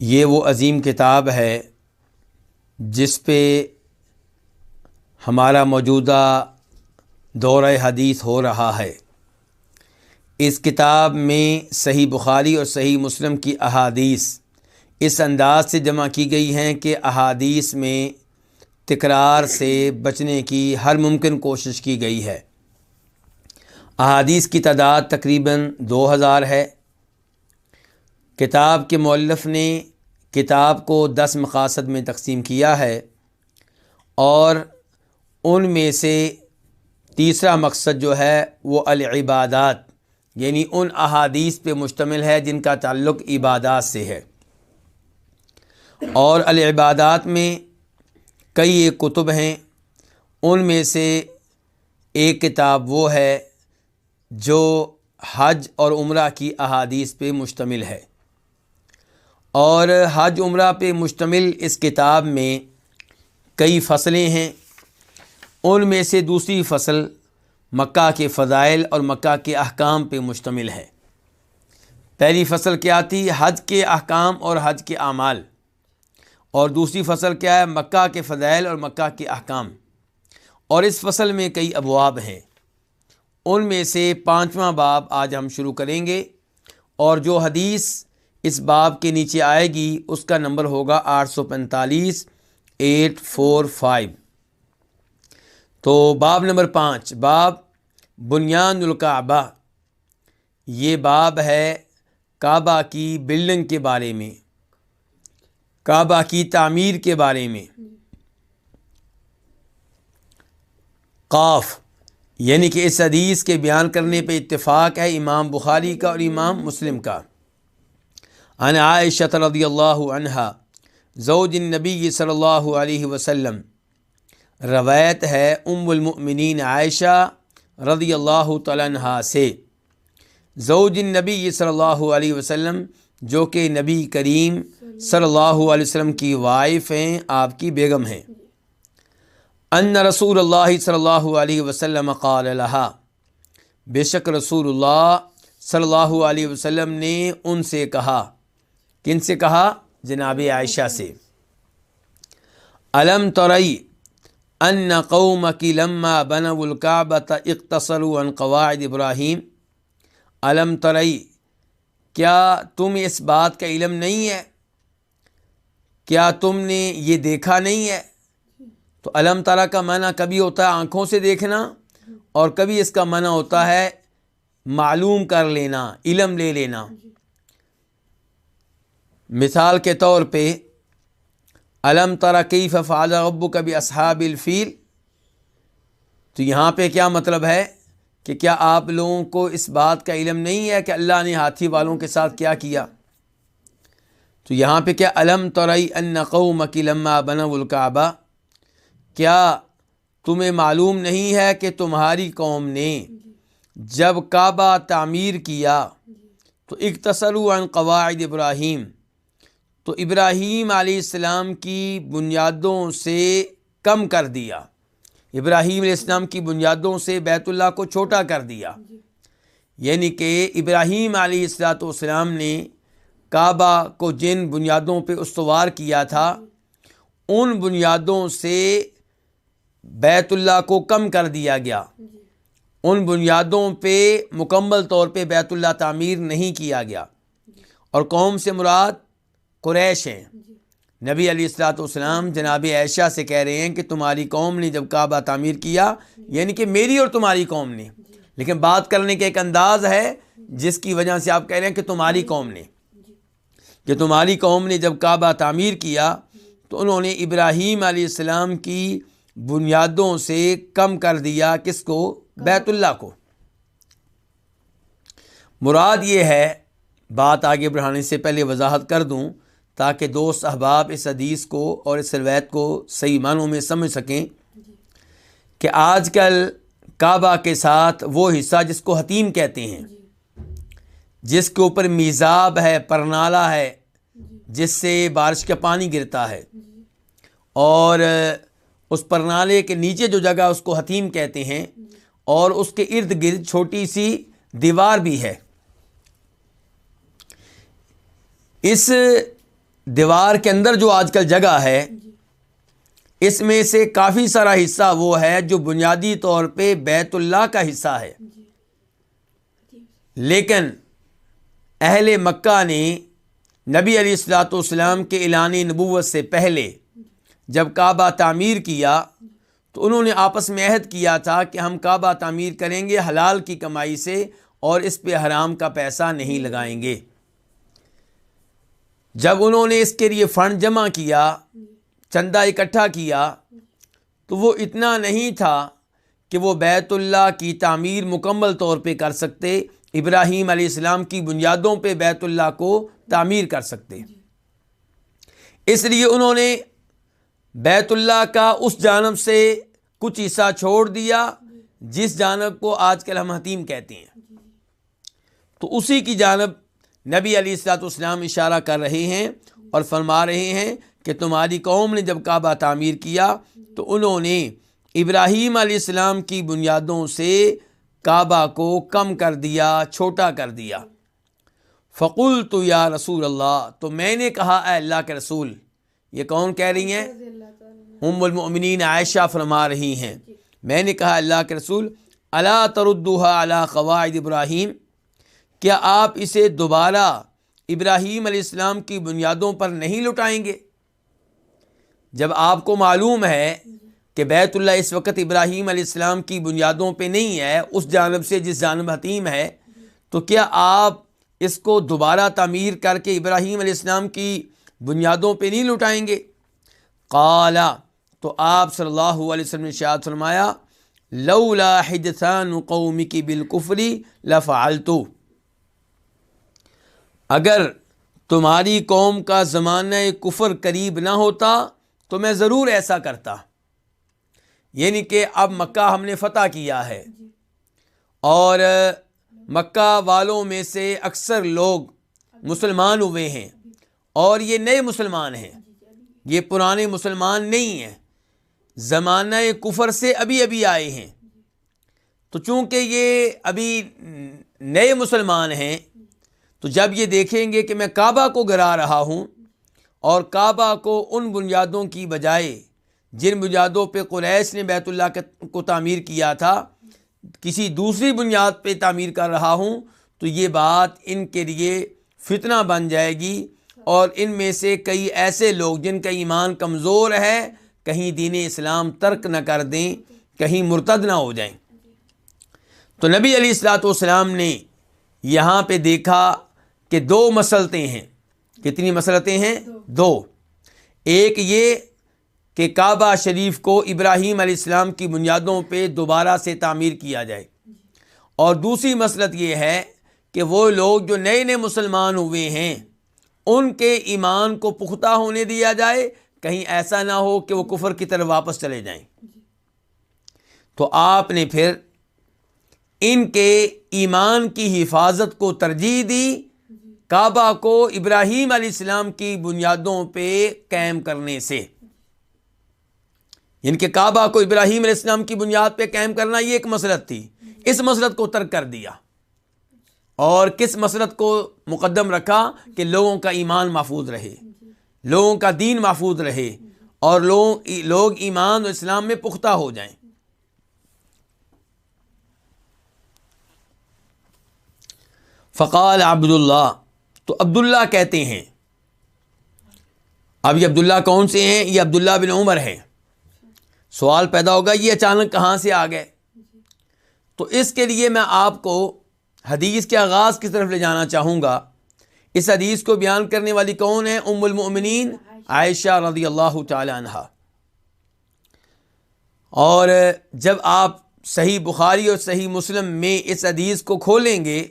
یہ وہ عظیم کتاب ہے جس پہ ہمارا موجودہ دورہ حدیث ہو رہا ہے۔ اس کتاب میں صحیح بخاری اور صحیح مسلم کی احادیث اس انداز سے جمع کی گئی ہیں کہ احادیث میں تکرار سے بچنے کی ہر ممکن کوشش کی گئی ہے۔ احادیث کی تعداد تقریباً دو ہزار ہے۔ کتاب کے مولف نے کتاب کو دس مقاصد میں تقسیم کیا ہے اور ان میں سے تیسرا مقصد جو ہے وہ العبادات یعنی ان احادیث پہ مشتمل ہے جن کا تعلق عبادات سے ہے۔ اور العبادات میں کئی ایک کتب ہیں، ان میں سے ایک کتاب وہ ہے جو حج اور عمرہ کی احادیث پہ مشتمل ہے۔ اور حج عمرہ پہ مشتمل اس کتاب میں کئی فصلیں ہیں۔ ان میں سے دوسری فصل مکہ کے فضائل اور مکہ کے احکام پہ مشتمل ہے۔ پہلی فصل کیا تھی؟ حج کے احکام اور حج کے اعمال۔ اور دوسری فصل کیا ہے؟ مکہ کے فضائل اور مکہ کے احکام۔ اور اس فصل میں کئی ابواب ہیں۔ ان میں سے پانچواں باب آج ہم شروع کریں گے۔ اور جو حدیث اس باب کے نیچے آئے گی، اس کا نمبر ہوگا آٹھ سو پینتالیس، ایٹ فور فائیو۔ تو باب نمبر پانچ، باب بنیاد الکعبہ۔ یہ باب ہے کعبہ کی بلڈنگ کے بارے میں، کعبہ کی تعمیر کے بارے میں۔ قاف یعنی کہ اس حدیث کے بیان کرنے پہ اتفاق ہے امام بخاری کا اور امام مسلم کا۔ ان عائشہ رضی اللہ عنہا، زوج النبی صلی اللہ علیہ وسلم۔ روایت ہے ام المؤمنین عائشہ رضی اللہ تعالیٰ عنہ سے۔ زوج النبی صلی اللہ علیہ وسلم، جو کہ نبی کریم صلی اللہ علیہ وسلم کی وائف ہیں، آپ کی بیگم ہیں۔ ان رسول اللہ صلی اللہ علیہ وسلم قال لها بے شک رسول اللہ صلی اللہ علیہ وسلم نے ان سے کہا کن سے کہا؟ جناب عائشہ سے۔ علم ترئی ان قوم کی لما بن القعبۃ اقتصروا عن قواعد ابراہیم؟ علم ترئی کیا تم اس بات کا علم نہیں ہے؟ کیا تم نے یہ دیکھا نہیں ہے؟ تو علم تعالیٰ کا معنی کبھی ہوتا ہے آنکھوں سے دیکھنا اور کبھی اس کا معنی ہوتا ہے معلوم کر لینا، علم لے لینا۔ مثال کے طور پہ علم ترا کئی ففال ابو کبھی اصحاب الفیل؟ تو یہاں پہ کیا مطلب ہے کہ کیا آپ لوگوں کو اس بات کا علم نہیں ہے کہ اللہ نے ہاتھی والوں کے ساتھ کیا کیا؟ تو یہاں پہ کیا علم ترئی ان قوم کی لما بن الکعبہ؟ کیا تمہیں معلوم نہیں ہے کہ تمہاری قوم نے جب کعبہ تعمیر کیا تو اقتصر عن قواعد ابراہیم تو ابراہیم علیہ السلام کی بنیادوں سے کم کر دیا۔ ابراہیم علیہ السلام کی بنیادوں سے بیت اللہ کو چھوٹا کر دیا۔ یعنی کہ ابراہیم علیہ السلاۃ والسلام نے کعبہ کو جن بنیادوں پہ استوار کیا تھا، ان بنیادوں سے بیت اللہ کو کم کر دیا گیا۔ ان بنیادوں پہ مکمل طور پہ بیت اللہ تعمیر نہیں کیا گیا۔ اور قوم سے مراد قریش ہیں۔ نبی علیہ السلاۃ والسلام جناب عائشہ سے کہہ رہے ہیں کہ تمہاری قوم نے جب کعبہ تعمیر کیا یعنی کہ میری اور تمہاری قوم نے۔ لیکن بات کرنے کا ایک انداز ہے جس کی وجہ سے آپ کہہ رہے ہیں کہ تمہاری قوم نے۔ کہ تمہاری قوم نے جب کعبہ تعمیر کیا تو انہوں نے ابراہیم علیہ السلام کی بنیادوں سے کم کر دیا کس کو؟ بیت اللہ کو۔ مراد یہ ہے بات آگے بڑھانے سے پہلے وضاحت کر دوں۔ تاکہ دوست احباب اس حدیث کو اور اس روایت کو صحیح معنوں میں سمجھ سکیں کہ آج کل کعبہ کے ساتھ وہ حصہ جس کو حتیم کہتے ہیں، جس کے اوپر میزاب ہے، پرنالا ہے، جس سے بارش کا پانی گرتا ہے اور اس پرنالے کے نیچے جو جگہ اس کو حتیم کہتے ہیں اور اس کے ارد گرد چھوٹی سی دیوار بھی ہے۔ اس دیوار کے اندر جو آج کل جگہ ہے، اس میں سے کافی سارا حصہ وہ ہے جو بنیادی طور پہ بیت اللہ کا حصہ ہے۔ لیکن اہل مکہ نے نبی علیہ السلاۃ والسلام کے اعلان نبوت سے پہلے جب کعبہ تعمیر کیا، تو انہوں نے آپس میں عہد کیا تھا کہ ہم کعبہ تعمیر کریں گے حلال کی کمائی سے اور اس پہ حرام کا پیسہ نہیں لگائیں گے۔ جب انہوں نے اس کے لیے فنڈ جمع کیا، چندہ اکٹھا کیا، تو وہ اتنا نہیں تھا کہ وہ بیت اللہ کی تعمیر مکمل طور پہ کر سکتے، ابراہیم علیہ السلام کی بنیادوں پہ بیت اللہ کو تعمیر کر سکتے۔ اس لیے انہوں نے بیت اللہ کا اس جانب سے کچھ حصہ چھوڑ دیا، جس جانب کو آج کل ہم حتیم کہتے ہیں۔ تو اسی کی جانب نبی علی السلاۃ والسلام اشارہ کر رہے ہیں اور فرما رہے ہیں کہ تمہاری قوم نے جب کعبہ تعمیر کیا تو انہوں نے ابراہیم علیہ السلام کی بنیادوں سے کعبہ کو کم کر دیا، چھوٹا کر دیا۔ فقول تو یا رسول اللہ، تو میں نے کہا، اے اللہ کے رسول، یہ کون کہہ رہی ہیں؟ ام المؤمنین عائشہ فرما رہی ہیں۔ میں نے کہا اللہ کے رسول اللہ تردہ اللہ قواعد ابراہیم؟ کیا آپ اسے دوبارہ ابراہیم علیہ السلام کی بنیادوں پر نہیں لٹائیں گے؟ جب آپ کو معلوم ہے کہ بیت اللہ اس وقت ابراہیم علیہ السلام کی بنیادوں پہ نہیں ہے، اس جانب سے جس جانب حتیم ہے، تو کیا آپ اس کو دوبارہ تعمیر کر کے ابراہیم علیہ السلام کی بنیادوں پہ نہیں لٹائیں گے؟ قالا تو آپ صلی اللہ علیہ وسلم نے شاد فرمایا، لولا حجسان قومی کی بالکفری لفعلتو۔ اگر تمہاری قوم کا زمانہ کفر قریب نہ ہوتا تو میں ضرور ایسا کرتا۔ یعنی کہ اب مکہ ہم نے فتح کیا ہے۔ اور مکہ والوں میں سے اکثر لوگ مسلمان ہوئے ہیں۔ اور یہ نئے مسلمان ہیں۔ یہ پرانے مسلمان نہیں ہیں۔ زمانہ کفر سے ابھی ابھی آئے ہیں۔ تو چونکہ یہ ابھی نئے مسلمان ہیں تو جب یہ دیکھیں گے کہ میں کعبہ کو گرا رہا ہوں اور کعبہ کو ان بنیادوں کی بجائے جن بنیادوں پہ قریش نے بیت اللہ کو تعمیر کیا تھا، کسی دوسری بنیاد پہ تعمیر کر رہا ہوں، تو یہ بات ان کے لیے فتنہ بن جائے گی اور ان میں سے کئی ایسے لوگ جن کا ایمان کمزور ہے، کہیں دین اسلام ترک نہ کر دیں، کہیں مرتد نہ ہو جائیں۔ تو نبی علیہ السلاۃ والسلام نے یہاں پہ دیکھا کہ دو مسلطیں ہیں۔ کتنی مسلطیں ہیں؟ دو۔ ایک یہ کہ کعبہ شریف کو ابراہیم علیہ السلام کی بنیادوں پہ دوبارہ سے تعمیر کیا جائے۔ اور دوسری مسلط یہ ہے کہ وہ لوگ جو نئے نئے مسلمان ہوئے ہیں، ان کے ایمان کو پختہ ہونے دیا جائے۔ کہیں ایسا نہ ہو کہ وہ کفر کی طرف واپس چلے جائیں۔ تو آپ نے پھر ان کے ایمان کی حفاظت کو ترجیح دی۔ کعبہ کو ابراہیم علیہ السلام کی بنیادوں پہ قائم کرنے سے۔ یعنی کہ کعبہ کو ابراہیم علیہ السلام کی بنیاد پہ قائم کرنا یہ ایک مسلط تھی۔ اس مسلط کو ترک کر دیا۔ اور کس مسلط کو مقدم رکھا؟ کہ لوگوں کا ایمان محفوظ رہے۔ لوگوں کا دین محفوظ رہے۔ اور لوگ لوگ ایمان و اسلام میں پختہ ہو جائیں۔ فقال عبداللہ تو عبداللہ کہتے ہیں۔ اب یہ عبداللہ کون سے ہیں؟ یہ عبداللہ بن عمر ہے سوال پیدا ہوگا، یہ اچانک کہاں سے آ گئے؟ تو اس کے لیے میں آپ کو حدیث کے آغاز کی طرف لے جانا چاہوں گا۔ اس حدیث کو بیان کرنے والی کون ہے ام المؤمنین عائشہ رضی اللہ تعالی عنہ اور جب آپ صحیح بخاری اور صحیح مسلم میں اس حدیث کو کھولیں گے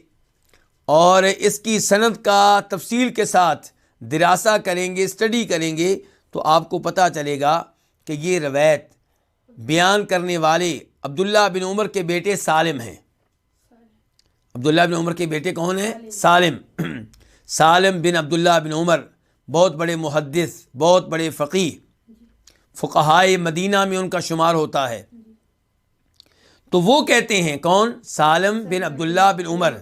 اور اس کی صنعت کا تفصیل کے ساتھ دراسہ کریں گے اسٹڈی کریں گے، تو آپ کو پتہ چلے گا کہ یہ روایت بیان کرنے والے عبداللہ بن عمر کے بیٹے سالم ہیں۔ عبداللہ بن عمر کے بیٹے کون ہیں؟ سالم۔ سالم بن عبداللہ بن عمر، بہت بڑے محدث، بہت بڑے فقی فقہائے مدینہ میں ان کا شمار ہوتا ہے۔ تو وہ کہتے ہیں، کون؟ سالم بن عبداللہ بن عمر۔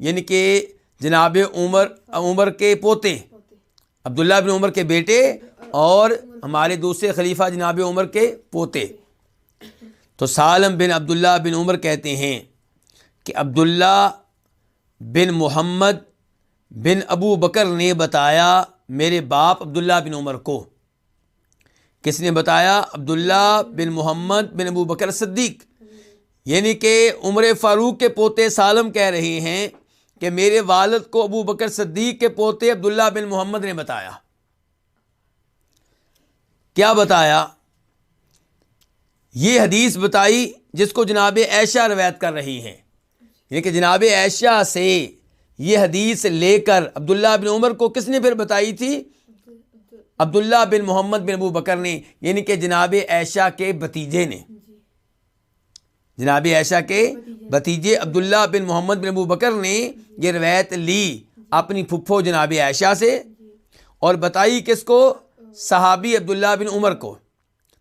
یعنی کہ جناب عمر عمر کے پوتے، عبداللہ بن عمر کے بیٹے اور ہمارے دوسرے خلیفہ جناب عمر کے پوتے۔ تو سالم بن عبداللہ بن عمر کہتے ہیں کہ عبداللہ بن محمد بن ابو بکر نے بتایا میرے باپ عبداللہ بن عمر کو۔ کس نے بتایا؟ عبداللہ بن محمد بن ابو بکر صدیق۔ یعنی کہ عمر فاروق کے پوتے سالم کہہ رہے ہیں کہ میرے والد کو ابو بکر صدیق کے پوتے عبداللہ بن محمد نے بتایا۔ کیا بتایا؟ یہ حدیث بتائی جس کو جناب عائشہ روایت کر رہی ہیں۔ یعنی کہ جناب عائشہ سے یہ حدیث لے کر عبداللہ بن عمر کو کس نے پھر بتائی تھی؟ عبداللہ بن محمد بن ابو بکر نے یعنی کہ جناب عائشہ کے بتیجے نے۔ جناب عائشہ کے بتیجے عبداللہ بن محمد بن ابو بکر نے یہ روایت لی اپنی پھپھو جناب عائشہ سے اور بتائی کس کو صحابی عبداللہ بن عمر کو۔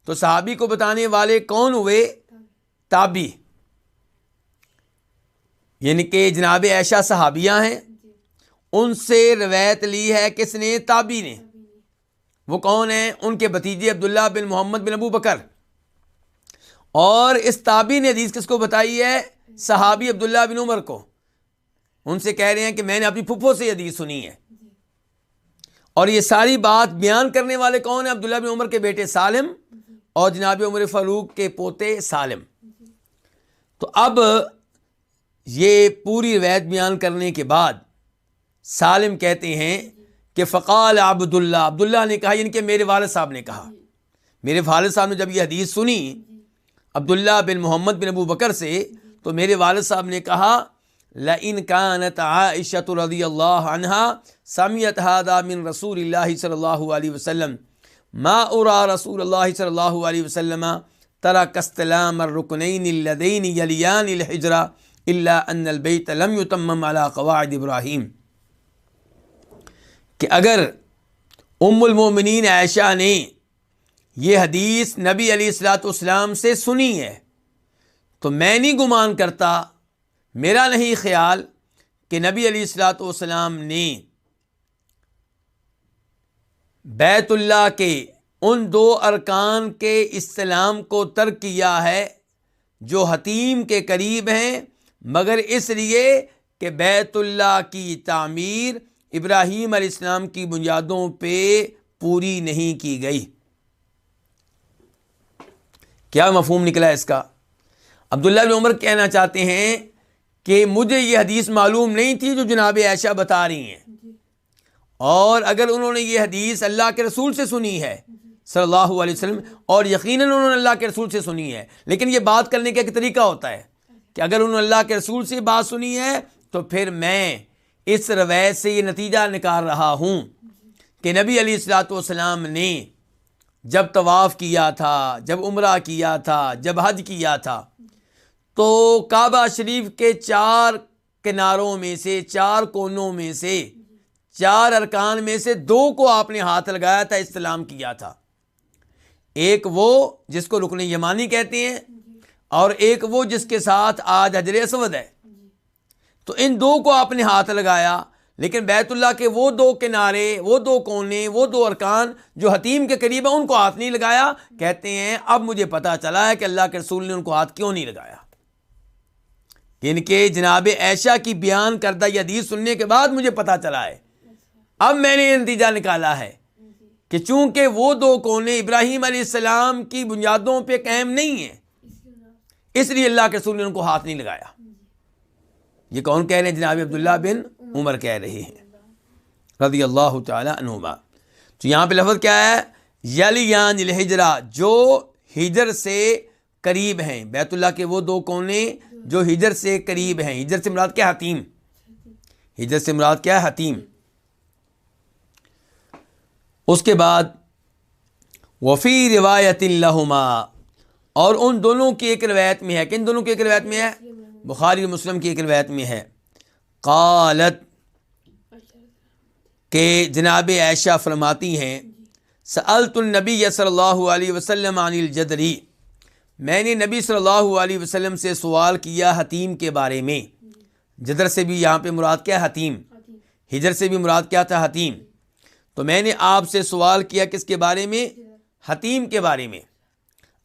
تو صحابی کو بتانے والے کون ہوئے؟ تابی یعنی کہ جناب عائشہ صحابیہ ہیں۔ ان سے روایت لی ہے کس نے؟ تابی نے۔ وہ کون ہیں؟ ان کے بتیجے عبداللہ بن محمد بن ابو بکر۔ اور اس تابی نے حدیث کس کو بتائی ہے؟ صحابی عبداللہ بن عمر کو۔ ان سے کہہ رہے ہیں کہ میں نے اپنی پھپھو سے حدیث سنی ہے۔ اور یہ ساری بات بیان کرنے والے کون ہیں؟ عبداللہ بن عمر کے بیٹے سالم اور جناب عمر فاروق کے پوتے سالم۔ تو اب یہ پوری روایت بیان کرنے کے بعد سالم کہتے ہیں کہ فقال عبداللہ۔ عبداللہ نے کہا یعنی کہ میرے والد صاحب نے کہا۔ میرے والد صاحب نے جب یہ حدیث سنی عبداللہ بن محمد بن ابو بکر سے تو میرے والد صاحب نے کہا لَإِن كَانَتْ عَائِشَةُ رَضِيَ اللَّهُ عَنْهَا سَمِيَتْ هَذَا مِن رَسُولِ اللَّهِ صلی اللہ علیہ وسلم۔ ما ارا رسول اللہ صلی اللہ علیہ وسلم ترك استلام الركنين اللذين يليان الحجرة الا ان البيت لم يتمم على قواعد ابراہیم۔ کہ اگر ام المومنین عائشہ نے یہ حدیث نبی علیہ السلاۃ والسلام سے سنی ہے۔ تو میں نہیں گمان کرتا، میرا نہیں خیال کہ نبی علیہ السلاۃ والسلام نے بیت اللہ کے ان دو ارکان کے اسلام کو ترک کیا ہے جو حتیم کے قریب ہیں، مگر اس لیے کہ بیت اللہ کی تعمیر ابراہیم علیہ السلام کی بنیادوں پہ پوری نہیں کی گئی۔ کیا مفہوم نکلا اس کا؟ عبداللہ بن عمر کہنا چاہتے ہیں کہ مجھے یہ حدیث معلوم نہیں تھی جو جناب عائشہ بتا رہی ہیں۔ اور اگر انہوں نے یہ حدیث اللہ کے رسول سے سنی ہے صلی اللہ علیہ وسلم اور یقیناً انہوں نے اللہ کے رسول سے سنی ہے لیکن یہ بات کرنے کا ایک طریقہ ہوتا ہے کہ اگر انہوں نے اللہ کے رسول سے بات سنی ہے تو پھر میں اس روایت سے یہ نتیجہ نکال رہا ہوں کہ نبی علیہ السلاۃ والسلام نے جب طواف کیا تھا، جب عمرہ کیا تھا، جب حج کیا تھا، تو کعبہ شریف کے چار کناروں میں سے، چار کونوں میں سے، چار ارکان میں سے دو کو آپ نے ہاتھ لگایا تھا، استلام کیا تھا۔ ایک وہ جس کو رکن یمانی کہتے ہیں اور ایک وہ جس کے ساتھ آج حجر اسود ہے۔ تو ان دو کو آپ نے ہاتھ لگایا۔ لیکن بیت اللہ کے وہ دو کنارے، وہ دو کونے، وہ دو ارکان جو حتیم کے قریب ہیں، ان کو ہاتھ نہیں لگایا۔ کہتے ہیں، اب مجھے پتا چلا ہے کہ اللہ کے رسول نے ان کو ہاتھ کیوں نہیں لگایا۔ ان کے جناب ایشا کی بیان کردہ حدیث سننے کے بعد مجھے پتا چلا ہے۔ اب میں نے یہ نتیجہ نکالا ہے کہ چونکہ وہ دو کونے ابراہیم علیہ السلام کی بنیادوں پہ قائم نہیں ہیں، اس لیے اللہ کے رسول نے ان کو ہاتھ نہیں لگایا۔ یہ کون کہہ رہے ہیں جناب عبداللہ بن عمر کہہ رہے ہیں۔ رضی اللہ تعالی عنہما۔ تو یہاں پہ لفظ کیا ہے؟ یلیان الحجرا جو ہجر سے قریب ہیں۔ بیت اللہ کے وہ دو کونے جو ہجر سے قریب ہیں۔ ہجر سے مراد کیا حتیم۔ ہجر سے مراد کیا ہے؟ حتیم۔ اس کے بعد، وفی روایت الحما اور ان دونوں کی ایک روایت میں ہے۔ کن دونوں کی ایک روایت میں ہے؟ بخاری مسلم کی ایک روایت میں ہے۔ قالت کہ جناب عائشہ فرماتی ہیں سألت النبی صلی اللہ علیہ وسلم عن الجدری میں نے نبی صلی اللہ علیہ وسلم سے سوال کیا حتیم کے بارے میں۔ جدر سے بھی یہاں پہ مراد کیا حتیم؟ ہجر سے بھی مراد کیا تھا حتیم؟ تو میں نے آپ سے سوال کیا کس کے بارے میں؟ حتیم کے بارے میں۔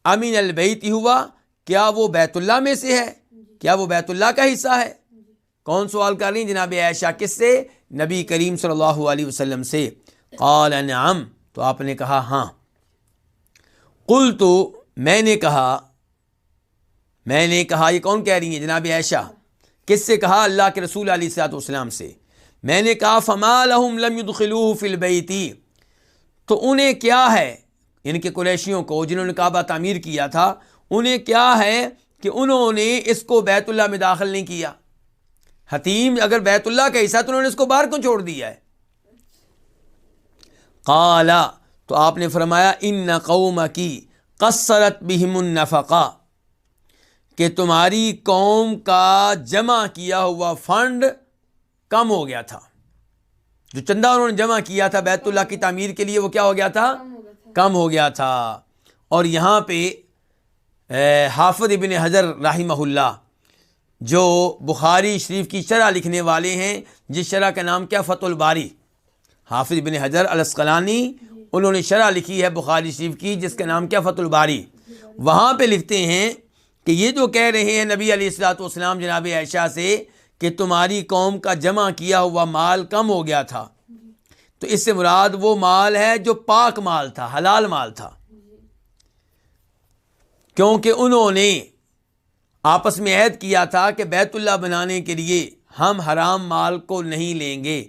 امین البیت ہوا کیا وہ بیت اللہ میں سے ہے؟ کیا وہ بیت اللہ کا حصہ ہے؟ کون سوال کر رہی جناب عائشہ؟ کس سے؟ نبی کریم صلی اللہ علیہ وسلم سے۔ قال، نعم۔ تو آپ نے کہا ہاں۔ قل تو میں نے کہا، میں نے کہا، یہ کون کہہ رہی ہیں جناب عائشہ؟ کس سے کہا؟ اللہ کے رسول علیہ السلاۃ والسلام سے۔ میں نے کہا، فما لهم لم يدخلوه في البيت تو انہیں کیا ہے؟ ان کے قریشیوں کو جنہوں نے کعبہ تعمیر کیا تھا، انہیں کیا ہے کہ انہوں نے اس کو بیت اللہ میں داخل نہیں کیا؟ حتیم اگر بیت اللہ کا حصہ تو انہوں نے اس کو باہر کیوں چھوڑ دیا ہے؟ قالا تو آپ نے فرمایا ان قوم کی قصرت بہم النفقا کہ تمہاری قوم کا جمع کیا ہوا فنڈ کم ہو گیا تھا۔ جو چندہ انہوں نے جمع کیا تھا بیت اللہ کی تعمیر کے لیے وہ کیا ہو گیا تھا؟ کم ہو گیا تھا۔ اور یہاں پہ حافظ ابن حضر رحمہ اللہ جو بخاری شریف کی شرح لکھنے والے ہیں، جس شرح کا نام کیا؟ فتح الباری۔ حافظ ابن حضر الاسقلانی، انہوں نے شرح لکھی ہے بخاری شریف کی، جس کا نام کیا؟ فتح الباری۔ وہاں پہ لکھتے ہیں کہ یہ جو کہہ رہے ہیں نبی علیہ السلاۃ والسلام جناب عائشہ سے کہ تمہاری قوم کا جمع کیا ہوا مال کم ہو گیا تھا۔ تو اس سے مراد وہ مال ہے جو پاک مال تھا، حلال مال تھا۔ کیونکہ انہوں نے آپس میں عہد کیا تھا کہ بیت اللہ بنانے کے لیے ہم حرام مال کو نہیں لیں گے،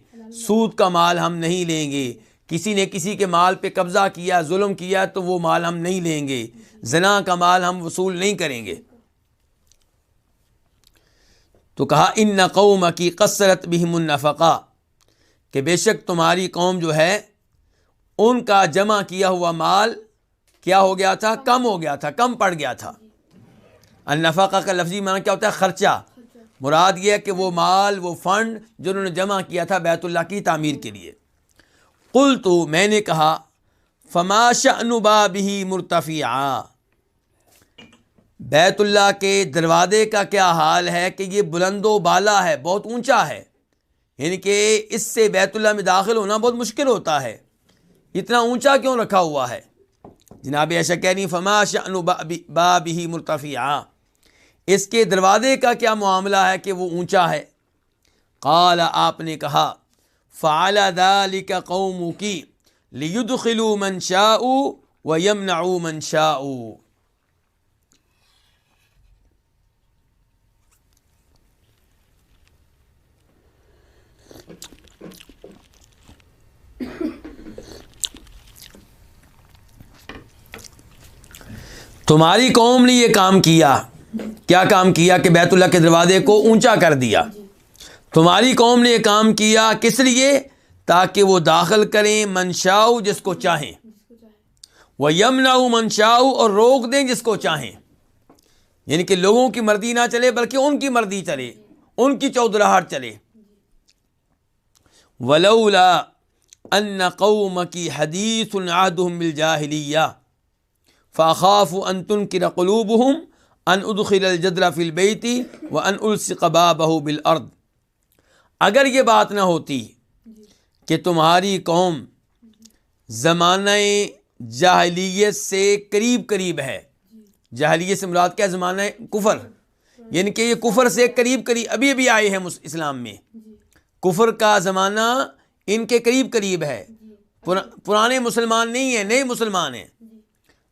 سود کا مال ہم نہیں لیں گے۔ کسی نے کسی کے مال پہ قبضہ کیا، ظلم کیا تو وہ مال ہم نہیں لیں گے۔ زنا کا مال ہم وصول نہیں کریں گے۔ تو کہا، ان قوم کی کثرت بھی منفقہ کہ بے شک تمہاری قوم جو ہے، ان کا جمع کیا ہوا مال کیا ہو گیا تھا؟ کم ہو گیا تھا، کم پڑ گیا تھا۔ النفقہ کا لفظی معنی کیا ہوتا ہے؟ خرچہ۔ مراد یہ کہ وہ مال، وہ فنڈ جو انہوں نے جمع کیا تھا بیت اللہ کی تعمیر کے لیے۔ کل تو میں نے کہا فماش انوبا بھی مرتفیہ بیت اللہ کے دروازے کا کیا حال ہے کہ یہ بلند و بالا ہے، بہت اونچا ہے۔ یعنی کہ اس سے بیت اللہ میں داخل ہونا بہت مشکل ہوتا ہے۔ اتنا اونچا کیوں رکھا ہوا ہے؟ جناب ایسا کہہ رہی فما شأن باب ہی مرتفیہ اس کے دروازے کا کیا معاملہ ہے کہ وہ اونچا ہے؟ قال، آپ نے کہا، فعل ذلك قوم کی لیدخلوا من شاء ويمنعوا من شاء. تمہاری قوم نے یہ کام کیا۔ کیا کام کیا کہ بیت اللہ کے دروازے کو اونچا کر دیا؟ تمہاری قوم نے یہ کام کیا کس لیے؟ تاکہ وہ داخل کریں منشاؤ جس کو چاہیں۔ وہ یمنا منشاؤ اور روک دیں جس کو چاہیں۔ یعنی کہ لوگوں کی مرضی نہ چلے بلکہ ان کی مرضی چلے ان کی چودراہٹ چلے۔ ولولا ان قوم کی حدیث العدم الجاہلیہ فاخاف ان تنکر قلوبهم ان ادخل الجدر فی البیتی و ان الصق بابه بالارض۔ اگر یہ بات نہ ہوتی کہ تمہاری قوم زمانہ جاہلیت سے قریب قریب ہے، جاہلیت سے مراد کیا زمانہ کفر۔ یعنی کہ یہ کفر سے قریب قریب، ابھی ابھی آئے ہیں اسلام میں۔ کفر کا زمانہ ان کے قریب قریب ہے۔ پرانے مسلمان نہیں ہیں، نئے مسلمان ہیں۔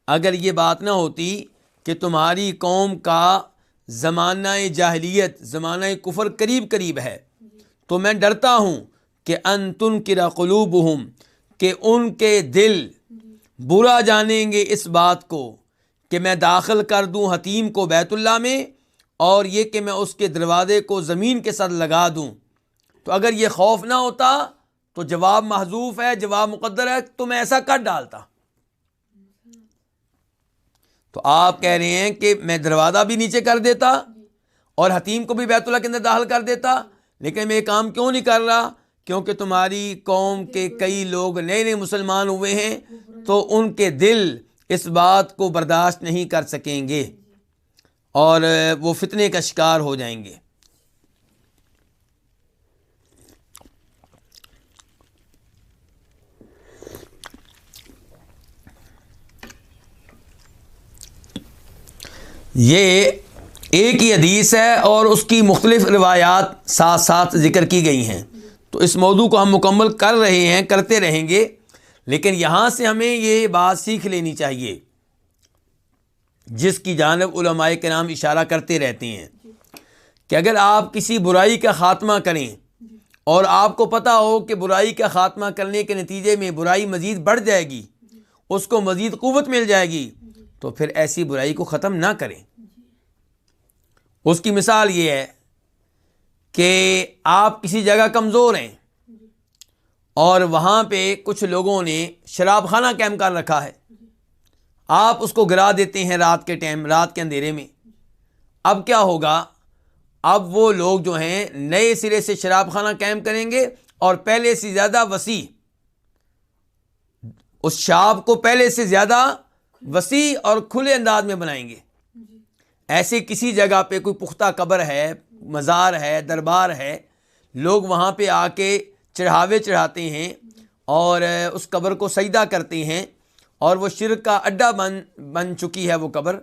اگر یہ بات نہ ہوتی کہ تمہاری قوم کا زمانہ جاہلیت، زمانہ کفر قریب قریب ہے۔ تو میں ڈرتا ہوں کہ ان تن کرا قلوب ہوں کہ ان کے دل برا جانیں گے اس بات کو کہ میں داخل کر دوں حتیم کو بیت اللہ میں اور یہ کہ میں اس کے دروازے کو زمین کے ساتھ لگا دوں۔ تو اگر یہ خوف نہ ہوتا تو جواب محضوف ہے، جواب مقدر ہے، تو میں ایسا کر ڈالتا۔ تو آپ کہہ رہے ہیں کہ میں دروازہ بھی نیچے کر دیتا اور حتیم کو بھی بیت اللہ کے اندر داخل کر دیتا، لیکن میں یہ کام کیوں نہیں کر رہا؟ کیونکہ تمہاری قوم کے کئی لوگ نئے نئے مسلمان ہوئے ہیں، تو ان کے دل اس بات کو برداشت نہیں کر سکیں گے اور وہ فتنے کا شکار ہو جائیں گے۔ یہ ایک ہی حدیث ہے اور اس کی مختلف روایات ساتھ ساتھ ذکر کی گئی ہیں۔ تو اس موضوع کو ہم مکمل کر رہے ہیں، کرتے رہیں گے۔ لیکن یہاں سے ہمیں یہ بات سیکھ لینی چاہیے۔ جس کی جانب علماء کے نام اشارہ کرتے رہتے ہیں کہ اگر آپ کسی برائی کا خاتمہ کریں اور آپ کو پتہ ہو کہ برائی کا خاتمہ کرنے کے نتیجے میں برائی مزید بڑھ جائے گی، اس کو مزید قوت مل جائے گی تو پھر ایسی برائی کو ختم نہ کریں۔ اس کی مثال یہ ہے کہ آپ کسی جگہ کمزور ہیں اور وہاں پہ کچھ لوگوں نے شراب خانہ کیمپ کر رکھا ہے۔ آپ اس کو گرا دیتے ہیں رات کے ٹائم، رات کے اندھیرے میں۔ اب کیا ہوگا؟ اب وہ لوگ جو ہیں نئے سرے سے شراب خانہ کیمپ کریں گے اور پہلے سے زیادہ وسیع، اس شاب کو پہلے سے زیادہ وسیع اور کھلے انداز میں بنائیں گے۔ ایسے کسی جگہ پہ کوئی پختہ قبر ہے، مزار ہے، دربار ہے، لوگ وہاں پہ آ کے چڑھاوے چڑھاتے ہیں اور اس قبر کو سجدہ کرتے ہیں اور وہ شرک کا اڈا بن بن چکی ہے وہ قبر۔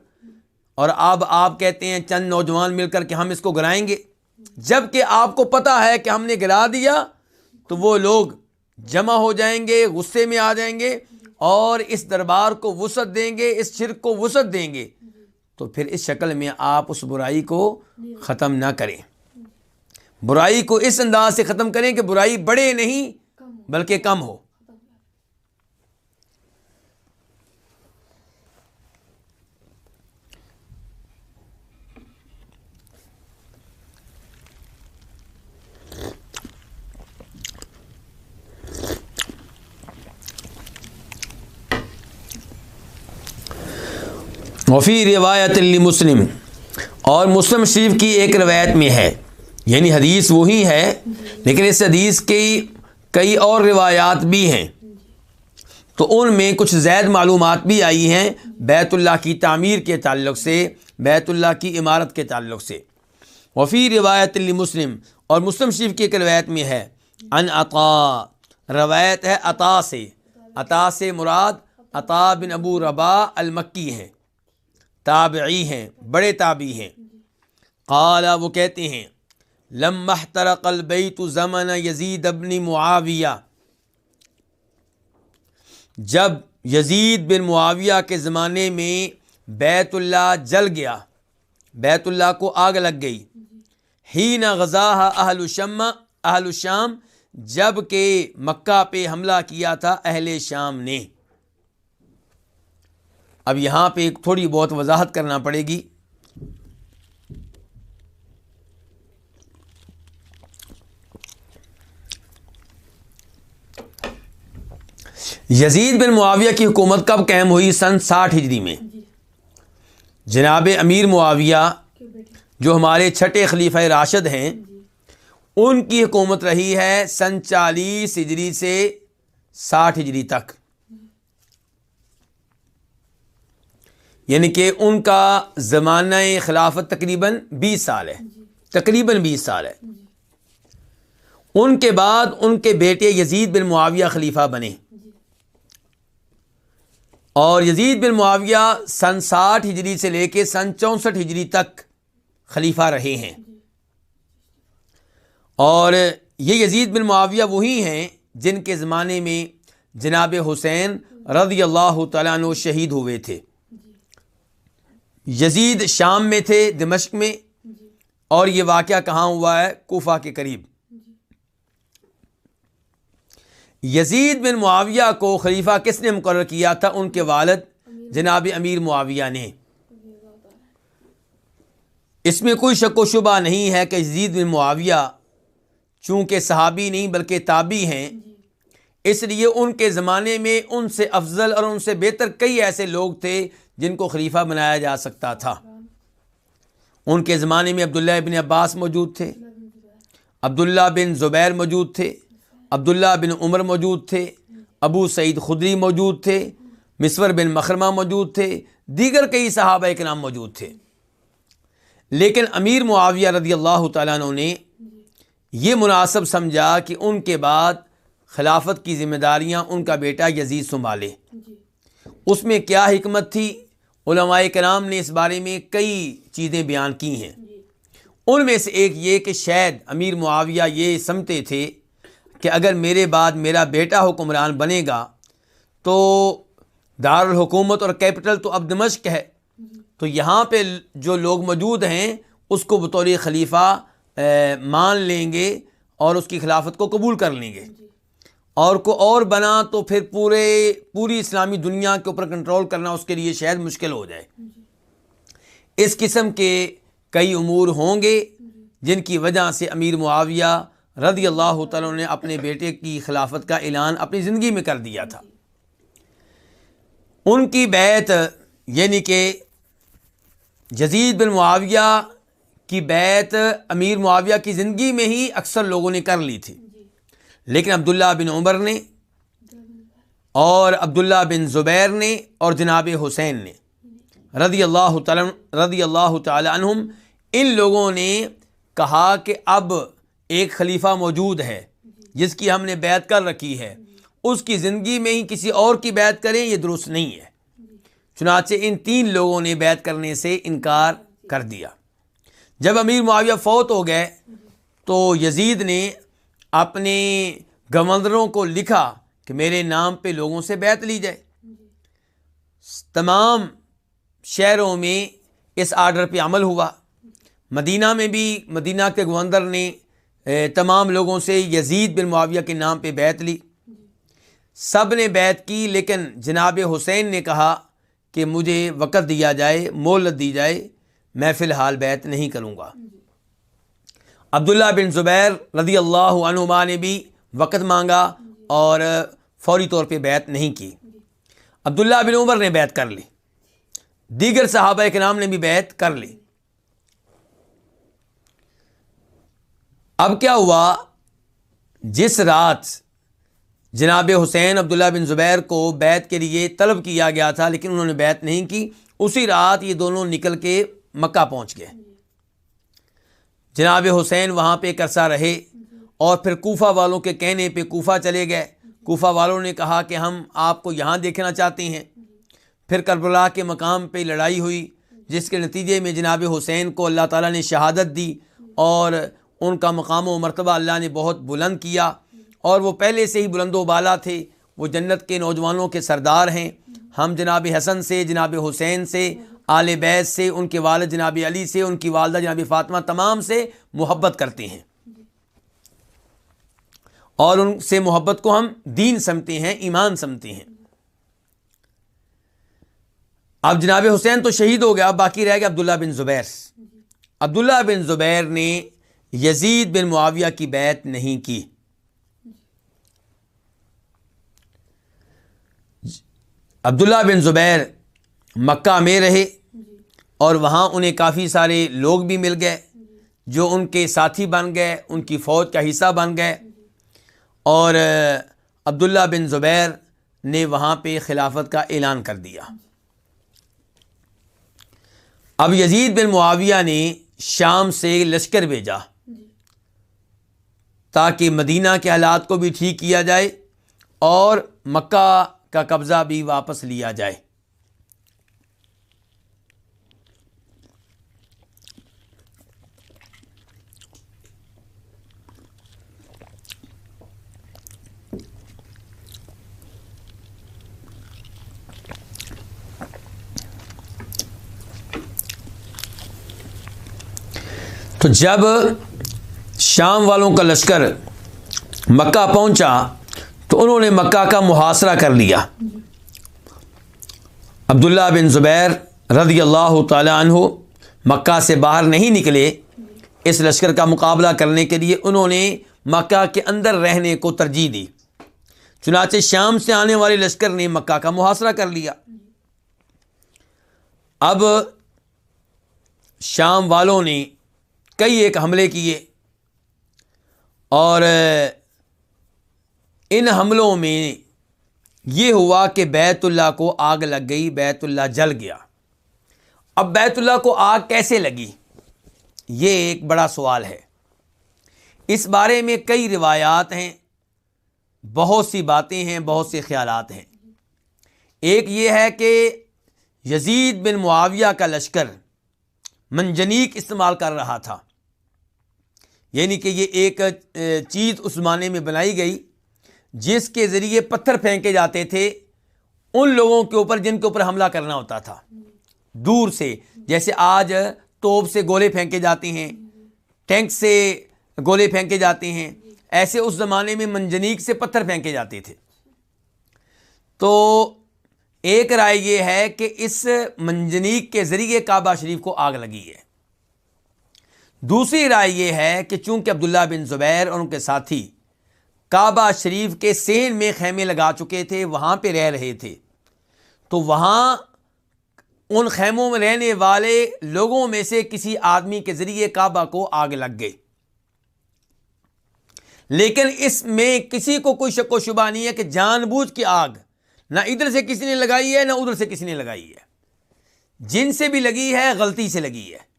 اور اب آپ کہتے ہیں چند نوجوان مل کر کے ہم اس کو گرائیں گے۔ جبکہ آپ کو پتہ ہے کہ ہم نے گرا دیا تو وہ لوگ جمع ہو جائیں گے، غصے میں آ جائیں گے۔ اور اس دربار کو وسعت دیں گے، اس شرک کو وسعت دیں گے۔ تو پھر اس شکل میں آپ اس برائی کو ختم نہ کریں۔ برائی کو اس انداز سے ختم کریں کہ برائی بڑے نہیں، بلکہ کم ہو۔ وفی روایت مسلم اور مسلم شریف کی ایک روایت میں ہے۔ یعنی حدیث وہی ہے، لیکن اس حدیث کی کئی اور روایات بھی ہیں۔ تو ان میں کچھ زید معلومات بھی آئی ہیں بیت اللہ کی تعمیر کے تعلق سے، بیت اللہ کی عمارت کے تعلق سے۔ وفی روایت مسلم اور مسلم شریف کی ایک روایت میں ہے۔ ان عطا، روایت ہے عطا سے۔ عطا سے مراد عطا بن ابو ربا المکی ہیں تابعی ہیں، بڑے تابعی ہیں۔ قالا وہ کہتے ہیں، لم احترق البیت زمن یزید ابن معاویہ۔ جب یزید بن معاویہ کے زمانے میں بیت اللہ جل گیا، بیت اللہ کو آگ لگ گئی۔ ہی نہ غذا اہل الشم اہل الشام جبکہ مکہ پہ حملہ کیا تھا اہل شام نے۔ اب یہاں پہ ایک تھوڑی بہت وضاحت کرنا پڑے گی۔ یزید بن معاویہ کی حکومت کب قائم ہوئی؟ سن ساٹھ ہجری میں۔ جناب امیر معاویہ جو ہمارے چھٹے خلیفہ راشد ہیں، ان کی حکومت رہی ہے سن چالیس ہجری سے ساٹھ ہجری تک۔ یعنی کہ ان کا زمانہ خلافت تقریباً بیس سال ہے۔ تقریباً بیس سال ہے۔ ان کے بعد ان کے بیٹے یزید بن معاویہ خلیفہ بنے۔ اور یزید بن معاویہ سن ساٹھ ہجری سے لے کے سن چونسٹھ ہجری تک خلیفہ رہے ہیں۔ اور یہ یزید بن معاویہ وہی ہیں جن کے زمانے میں جناب حسین رضی اللہ تعالیٰ عنہ شہید ہوئے تھے۔ یزید شام میں تھے دمشق میں اور یہ واقعہ کہاں ہوا ہے؟ کوفہ کے قریب۔ یزید بن معاویہ کو خلیفہ کس نے مقرر کیا تھا؟ ان کے والد جناب امیر معاویہ نے۔ اس میں کوئی شک و شبہ نہیں ہے کہ یزید بن معاویہ چونکہ صحابی نہیں بلکہ تابی ہیں۔ اس لیے ان کے زمانے میں ان سے افضل اور ان سے بہتر کئی ایسے لوگ تھے جن کو خلیفہ بنایا جا سکتا تھا۔ ان کے زمانے میں عبداللہ ابن عباس موجود تھے، عبداللہ بن زبیر موجود تھے، عبداللہ بن عمر موجود تھے، ابو سعید خدری موجود تھے، مصور بن مخرمہ موجود تھے، دیگر کئی صحابہ کے نام موجود تھے۔ لیکن امیر معاویہ رضی اللہ تعالیٰ عنہ نے یہ مناسب سمجھا کہ ان کے بعد خلافت کی ذمہ داریاں ان کا بیٹا یزید سنبھالے۔ اس میں کیا حکمت تھی؟ علماء کرام نے اس بارے میں کئی چیزیں بیان کی ہیں۔ ان میں سے ایک یہ کہ شاید امیر معاویہ یہ سمتے تھے کہ اگر میرے بعد میرا بیٹا حکمران بنے گا تو دارالحکومت اور کیپٹل تو اب دمشق ہے۔ تو یہاں پہ جو لوگ موجود ہیں، اس کو بطور خلیفہ مان لیں گے اور اس کی خلافت کو قبول کر لیں گے۔ اور کو اور بنا تو پھر پورے پوری اسلامی دنیا کے اوپر کنٹرول کرنا اس کے لیے شاید مشکل ہو جائے۔ اس قسم کے کئی امور ہوں گے جن کی وجہ سے امیر معاویہ رضی اللہ تعالیٰ نے اپنے بیٹے کی خلافت کا اعلان اپنی زندگی میں کر دیا تھا۔ ان کی بیت یعنی کہ جزید بن معاویہ کی بیت امیر معاویہ کی زندگی میں ہی اکثر لوگوں نے کر لی تھی۔ لیکن عبداللہ بن عمر نے اور عبداللہ بن زبیر نے اور جناب حسین نے رضی اللہ تعالیٰ رضی اللہ تعالیٰ عنہم، ان لوگوں نے کہا کہ اب ایک خلیفہ موجود ہے، جس کی ہم نے بیعت کر رکھی ہے، اس کی زندگی میں ہی کسی اور کی بیعت کریں، یہ درست نہیں ہے۔ چنانچہ ان تین لوگوں نے بیعت کرنے سے انکار کر دیا۔ جب امیر معاویہ فوت ہو گئے، تو یزید نے اپنے گورنروں کو لکھا کہ میرے نام پہ لوگوں سے بیعت لی جائے۔ تمام شہروں میں اس آرڈر پہ عمل ہوا۔ مدینہ میں بھی، مدینہ کے گورنر نے تمام لوگوں سے یزید بن معاویہ کے نام پہ بیت لی۔ سب نے بیت کی، لیکن جناب حسین نے کہا کہ مجھے وقت دیا جائے مولت دی جائے، میں فی الحال بیت نہیں کروں گا۔ عبداللہ بن زبیر رضی اللہ عنہما نے بھی وقت مانگا اور فوری طور پہ بیت نہیں کی۔ عبداللہ بن عمر نے بیت کر لی۔ دیگر صحابہ کے نام نے بھی بیت کر لی۔ اب کیا ہوا؟ جس رات جناب حسین عبداللہ بن زبیر کو بیت کے لیے طلب کیا گیا تھا لیکن انہوں نے بیت نہیں کی، اسی رات یہ دونوں نکل کے مکہ پہنچ گئے۔ جناب حسین وہاں پہ کرسا رہے اور پھر کوفہ والوں کے کہنے پہ کوفہ چلے گئے۔ کوفہ والوں نے کہا کہ ہم آپ کو یہاں دیکھنا چاہتے ہیں۔ پھر کربلا کے مقام پہ لڑائی ہوئی، جس کے نتیجے میں جناب حسین کو اللہ تعالیٰ نے شہادت دی اور ان کا مقام و مرتبہ اللہ نے بہت بلند کیا۔ اور وہ پہلے سے ہی بلند و بالا تھے۔ وہ جنت کے نوجوانوں کے سردار ہیں۔ ہم جناب حسن سے، جناب حسین سے آل بیت سے، ان کے والد جناب علی سے، ان کی والدہ جناب فاطمہ تمام سے محبت کرتے ہیں۔ اور ان سے محبت کو ہم دین سمتے ہیں، ایمان سمتے ہیں۔ اب جناب حسین تو شہید ہو گیا، اب باقی رہ گیا عبداللہ بن زبیر۔ عبداللہ بن زبیر نے یزید بن معاویہ کی بیت نہیں کی۔ عبداللہ بن زبیر مکہ میں رہے۔ اور وہاں انہیں کافی سارے لوگ بھی مل گئے جو ان کے ساتھی بن گئے، ان کی فوج کا حصہ بن گئے۔ اور عبداللہ بن زبیر نے وہاں پہ خلافت کا اعلان کر دیا۔ اب یزید بن معاویہ نے شام سے لشکر بھیجا تاکہ مدینہ کے حالات کو بھی ٹھیک کیا جائے اور مکہ کا قبضہ بھی واپس لیا جائے۔ تو جب شام والوں کا لشکر مکہ پہنچا تو انہوں نے مکہ کا محاصرہ کر لیا۔ عبداللہ بن زبیر رضی اللہ تعالیٰ عنہ مکہ سے باہر نہیں نکلے۔ اس لشکر کا مقابلہ کرنے کے لیے انہوں نے مکہ کے اندر رہنے کو ترجیح دی۔ چنانچہ شام سے آنے والے لشکر نے مکہ کا محاصرہ کر لیا۔ اب شام والوں نے کئی ایک حملے کیے اور، ان حملوں میں یہ ہوا کہ بیت اللہ کو آگ لگ گئی، بیت اللہ جل گیا۔ اب بیت اللہ کو آگ کیسے لگی؟ یہ ایک بڑا سوال ہے۔ اس بارے میں کئی روایات ہیں، بہت سی باتیں ہیں، بہت سے خیالات ہیں۔ ایک یہ ہے کہ یزید بن معاویہ کا لشکر منجنیک استعمال کر رہا تھا۔ یعنی کہ یہ ایک چیز اس زمانے میں بنائی گئی جس کے ذریعے پتھر پھینکے جاتے تھے ان لوگوں کے اوپر جن کے اوپر حملہ کرنا ہوتا تھا۔ دور سے، جیسے آج توپ سے گولے پھینکے جاتے ہیں، ٹینک سے گولے پھینکے جاتے ہیں، ایسے اس زمانے میں منجنیک سے پتھر پھینکے جاتے تھے۔ تو ایک رائے یہ ہے کہ اس منجنیک کے ذریعے کعبہ شریف کو آگ لگی ہے۔ دوسری رائے یہ ہے کہ چونکہ عبداللہ بن زبیر اور ان کے ساتھی کعبہ شریف کے سین میں خیمے لگا چکے تھے، وہاں پہ رہ رہے تھے۔ تو وہاں ان خیموں میں رہنے والے لوگوں میں سے کسی آدمی کے ذریعے کعبہ کو آگ لگ گئی۔ لیکن اس میں کسی کو کوئی شک و شبہ نہیں ہے کہ جان بوجھ کی آگ نہ ادھر سے کسی نے لگائی ہے، نہ ادھر سے کسی نے لگائی ہے۔ جن سے بھی لگی ہے، غلطی سے لگی ہے۔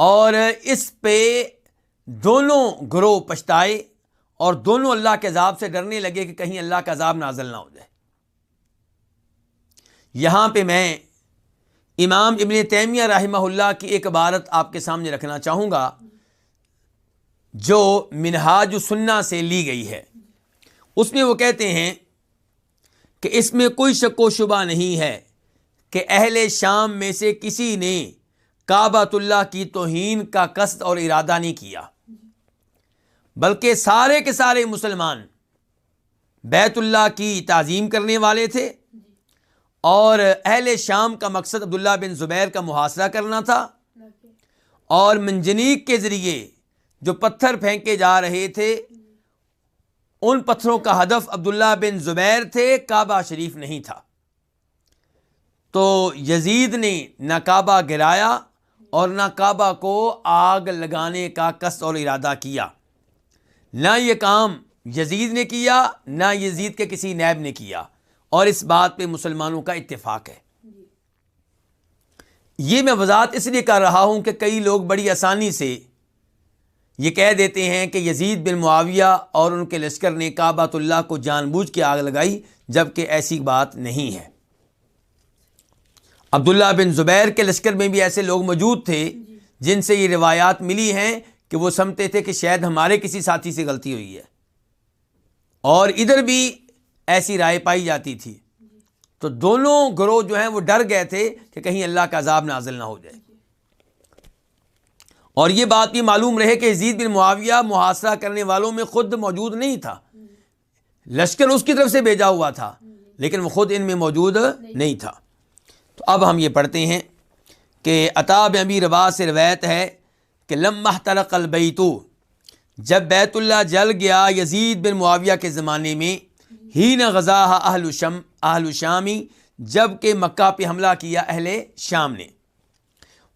اور اس پہ دونوں گروہ پچھتائے اور دونوں اللہ کے عذاب سے ڈرنے لگے کہ کہیں اللہ کا عذاب نازل نہ ہو جائے۔ یہاں پہ میں امام ابن تیمیہ رحمہ اللہ کی ایک عبارت آپ کے سامنے رکھنا چاہوں گا، جو منہاج سننا سے لی گئی ہے۔ اس میں وہ کہتے ہیں کہ اس میں کوئی شک و شبہ نہیں ہے کہ اہل شام میں سے کسی نے کعبۃ اللہ کی توہین کا قصد اور ارادہ نہیں کیا۔ بلکہ سارے کے سارے مسلمان بیت اللہ کی تعظیم کرنے والے تھے اور اہل شام کا مقصد عبداللہ بن زبیر کا محاصرہ کرنا تھا اور منجنیک کے ذریعے جو پتھر پھینکے جا رہے تھے، ان پتھروں کا ہدف عبداللہ بن زبیر تھے، کعبہ شریف نہیں تھا۔ تو یزید نے نہ کعبہ گرایا اور نہ کعبہ کو آگ لگانے کا قصد اور ارادہ کیا۔ نہ یہ کام یزید نے کیا، نہ یزید کے کسی نیب نے کیا۔ اور اس بات پہ مسلمانوں کا اتفاق ہے۔ یہ میں وضاحت اس لیے کر رہا ہوں کہ کئی لوگ بڑی آسانی سے یہ کہہ دیتے ہیں کہ یزید بن معاویہ اور ان کے لشکر نے کعبۃ اللہ کو جان بوجھ کے آگ لگائی جبکہ ایسی بات نہیں ہے۔ عبداللہ بن زبیر کے لشکر میں بھی ایسے لوگ موجود تھے جن سے یہ روایات ملی ہیں کہ وہ سمتے تھے کہ شاید ہمارے کسی ساتھی سے غلطی ہوئی ہے۔ اور ادھر بھی ایسی رائے پائی جاتی تھی۔ تو دونوں گروہ جو ہیں وہ ڈر گئے تھے کہ کہیں اللہ کا عذاب نازل نہ ہو جائے۔ اور یہ بات بھی معلوم رہے کہ عزید بن معاویہ محاصرہ کرنے والوں میں خود موجود نہیں تھا۔ لشکر اس کی طرف سے بھیجا ہوا تھا لیکن وہ خود ان میں موجود نہیں تھا۔ تو اب ہم یہ پڑھتے ہیں کہ عطاب ابی ربا سے روایت ہے کہ لمحہ ترق البیتو جب بیت اللہ جل گیا یزید بن معاویہ کے زمانے میں ہی نہ غذا اہل شم، اہل شامی، جبکہ مکہ پہ حملہ کیا اہل شام نے۔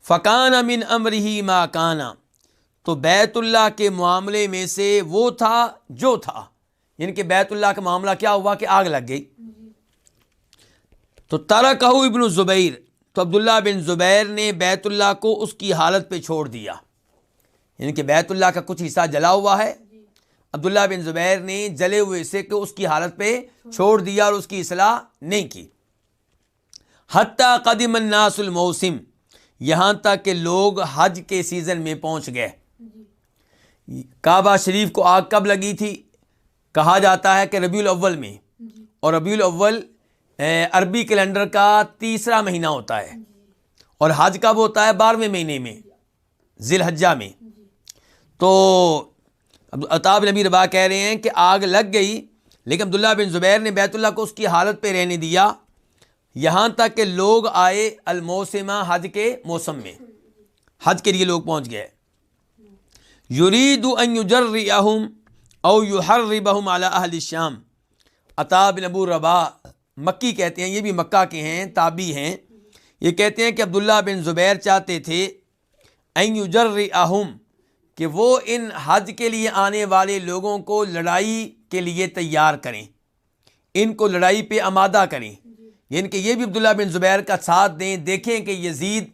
فقان امن امر ہی ماکانا تو بیت اللہ کے معاملے میں سے وہ تھا جو تھا۔ یعنی کہ بیت اللہ کا معاملہ کیا ہوا کہ آگ لگ گئی۔ تو تارا کہو ابن زبیر، تو عبداللہ بن زبیر نے بیت اللہ کو اس کی حالت پہ چھوڑ دیا۔ یعنی کہ بیت اللہ کا کچھ حصہ جلا ہوا ہے۔ عبداللہ بن زبیر نے جلے ہوئے سے کہ اس کی حالت پہ چھوڑ دیا اور اس کی اصلاح نہیں کی۔ حتیٰ قدیم الناس الموسم، یہاں تک کہ لوگ حج کے سیزن میں پہنچ گئے۔ کعبہ شریف کو آگ کب لگی تھی؟ کہا جاتا ہے کہ ربیع الاول میں۔ اور ربیع الاول عربی کیلنڈر کا تیسرا مہینہ ہوتا ہے۔ اور حج کب ہوتا ہے؟ بارہویں مہینے میں ذی الحجہ میں۔ تو اطاب نبی ربا کہہ رہے ہیں کہ آگ لگ گئی، لیکن عبداللہ بن زبیر نے بیت اللہ کو اس کی حالت پہ رہنے دیا۔ یہاں تک کہ لوگ آئے الموسمہ حج کے موسم میں۔ حج کے لیے لوگ پہنچ گئے۔ یرید ان یجرہم او یحربہم علی اہل الشام۔ عطا بن ابو ربا مکی کہتے ہیں، یہ بھی مکہ کے ہیں، تابی ہیں۔ یہ کہتے ہیں کہ عبداللہ بن زبیر چاہتے تھے این یجرہم کہ وہ ان حج کے لیے آنے والے لوگوں کو لڑائی کے لیے تیار کریں۔ ان کو لڑائی پہ آمادہ کریں۔ یعنی کہ یہ بھی عبداللہ بن زبیر کا ساتھ دیں، دیکھیں کہ یزید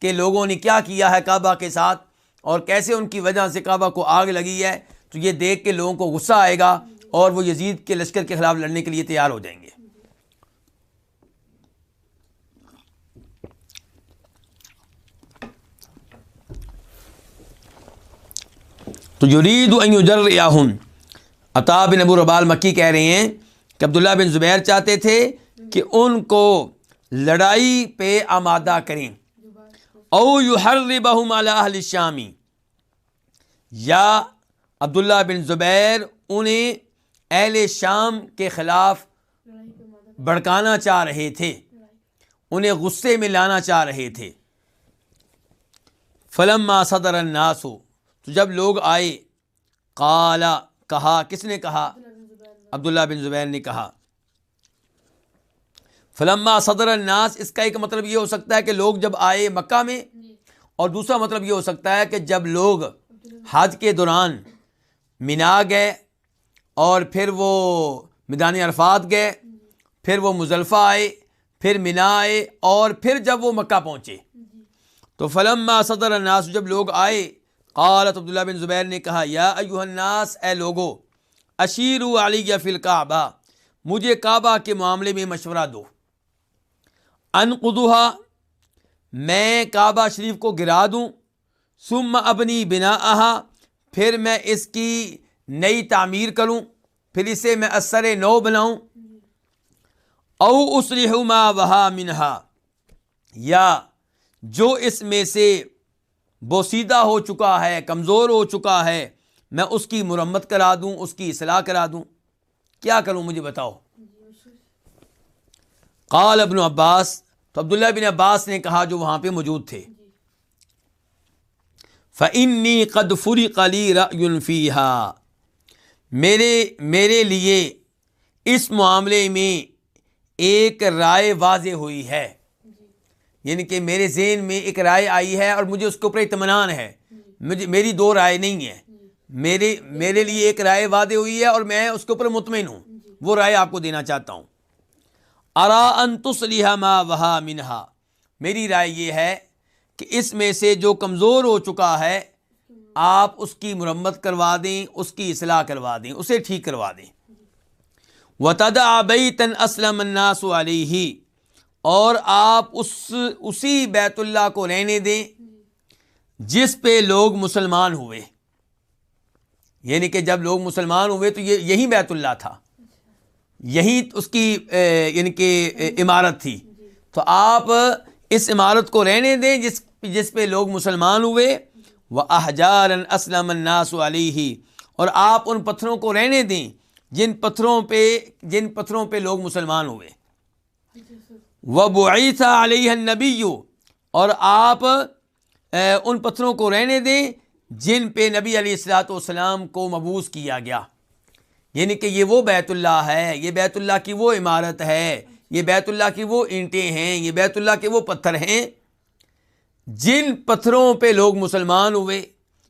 کے لوگوں نے کیا کیا ہے کعبہ کے ساتھ اور کیسے ان کی وجہ سے کعبہ کو آگ لگی ہے۔ تو یہ دیکھ کے لوگوں کو غصہ آئے گا اور وہ یزید کے لشکر کے خلاف لڑنے کے لیے تیار ہو جائیں گے۔ تو یرید یجر یاہم عطا بن ابو ربال مکی کہہ رہے ہیں کہ عبداللہ بن زبیر چاہتے تھے کہ ان کو لڑائی پہ آمادہ کریں۔ او یو ہر بہم اہل شامی یا عبداللہ بن زبیر، انہیں اہل شام کے خلاف بڑکانا چاہ رہے تھے۔ انہیں غصے میں لانا چاہ رہے تھے۔ فلم صدر الناسو تو جب لوگ آئے کالا کہا، کس نے کہا؟ عبداللہ بن زبیر نے کہا۔ فلما صدر الناس، اس کا ایک مطلب یہ ہو سکتا ہے کہ لوگ جب آئے مکہ میں، اور دوسرا مطلب یہ ہو سکتا ہے کہ جب لوگ حج کے دوران منا گئے، اور پھر وہ میدان عرفات گئے، پھر وہ مزلفہ آئے، پھر منا آئے، اور پھر جب وہ مکہ پہنچے۔ تو فلما صدر الناس، جب لوگ آئے قالت عبداللہ بن زبیر نے کہا، یا ایوہ الناس، اے لوگو، اشیرو علی فی الکعبہ، مجھے کعبہ کے معاملے میں مشورہ دو۔ انقدوہا میں کعبہ شریف کو گرا دوں۔ ثم اپنی بنا پھر میں اس کی نئی تعمیر کروں۔ پھر اسے میں اثر نو بناؤں۔ او اسلح ما وہا منہا، یا جو اس میں سے بوسیدہ ہو چکا ہے، کمزور ہو چکا ہے۔ میں اس کی مرمت کرا دوں، اس کی اصلاح کرا دوں۔ کیا کروں مجھے بتاؤ؟ قال ابن عباس، تو عبداللہ بن عباس نے کہا جو وہاں پہ موجود تھے۔ فنی قد فری قلی رفیحا میرے میرے لیے اس معاملے میں ایک رائے واضح ہوئی ہے۔ یعنی کہ میرے ذہن میں ایک رائے آئی ہے اور مجھے اس کے اوپر اطمینان ہے۔ مجھے میری دو رائے نہیں ہے میرے میرے لیے ایک رائے وعدے ہوئی ہے اور میں اس کے اوپر مطمئن ہوں۔ وہ رائے آپ کو دینا چاہتا ہوں۔ ارا انتسلیہ ما وہا منہا۔ میری رائے یہ ہے کہ اس میں سے جو کمزور ہو چکا ہے، آپ اس کی مرمت کروا دیں، اس کی اصلاح کروا دیں، اسے ٹھیک کروا دیں۔ و تدا آبئی تن اسلم الناس علیہ اور آپ اس، اسی بیت اللہ کو رہنے دیں جس پہ لوگ مسلمان ہوئے۔ یعنی کہ جب لوگ مسلمان ہوئے تو یہ یہی بیت اللہ تھا۔ یہی اس کی یعنی کہ عمارت تھی۔ تو آپ اس عمارت کو رہنے دیں جس جس پہ لوگ مسلمان ہوئے۔ وہ احجار اسلم الناس علیہ اور آپ ان پتھروں کو رہنے دیں جن پتھروں پہ، جن پتھروں پہ لوگ مسلمان ہوئے۔ وہ بعیثہ علیہ نبی اور آپ ان پتھروں کو رہنے دیں جن پہ نبی علیہ السلاۃ والسلام کو مبوس کیا گیا۔ یعنی کہ یہ وہ بیت اللہ ہے، یہ بیت اللہ کی وہ عمارت ہے، یہ بیت اللہ کی وہ اینٹیں ہیں، یہ بیت اللہ کے وہ پتھر ہیں۔ جن پتھروں پہ لوگ مسلمان ہوئے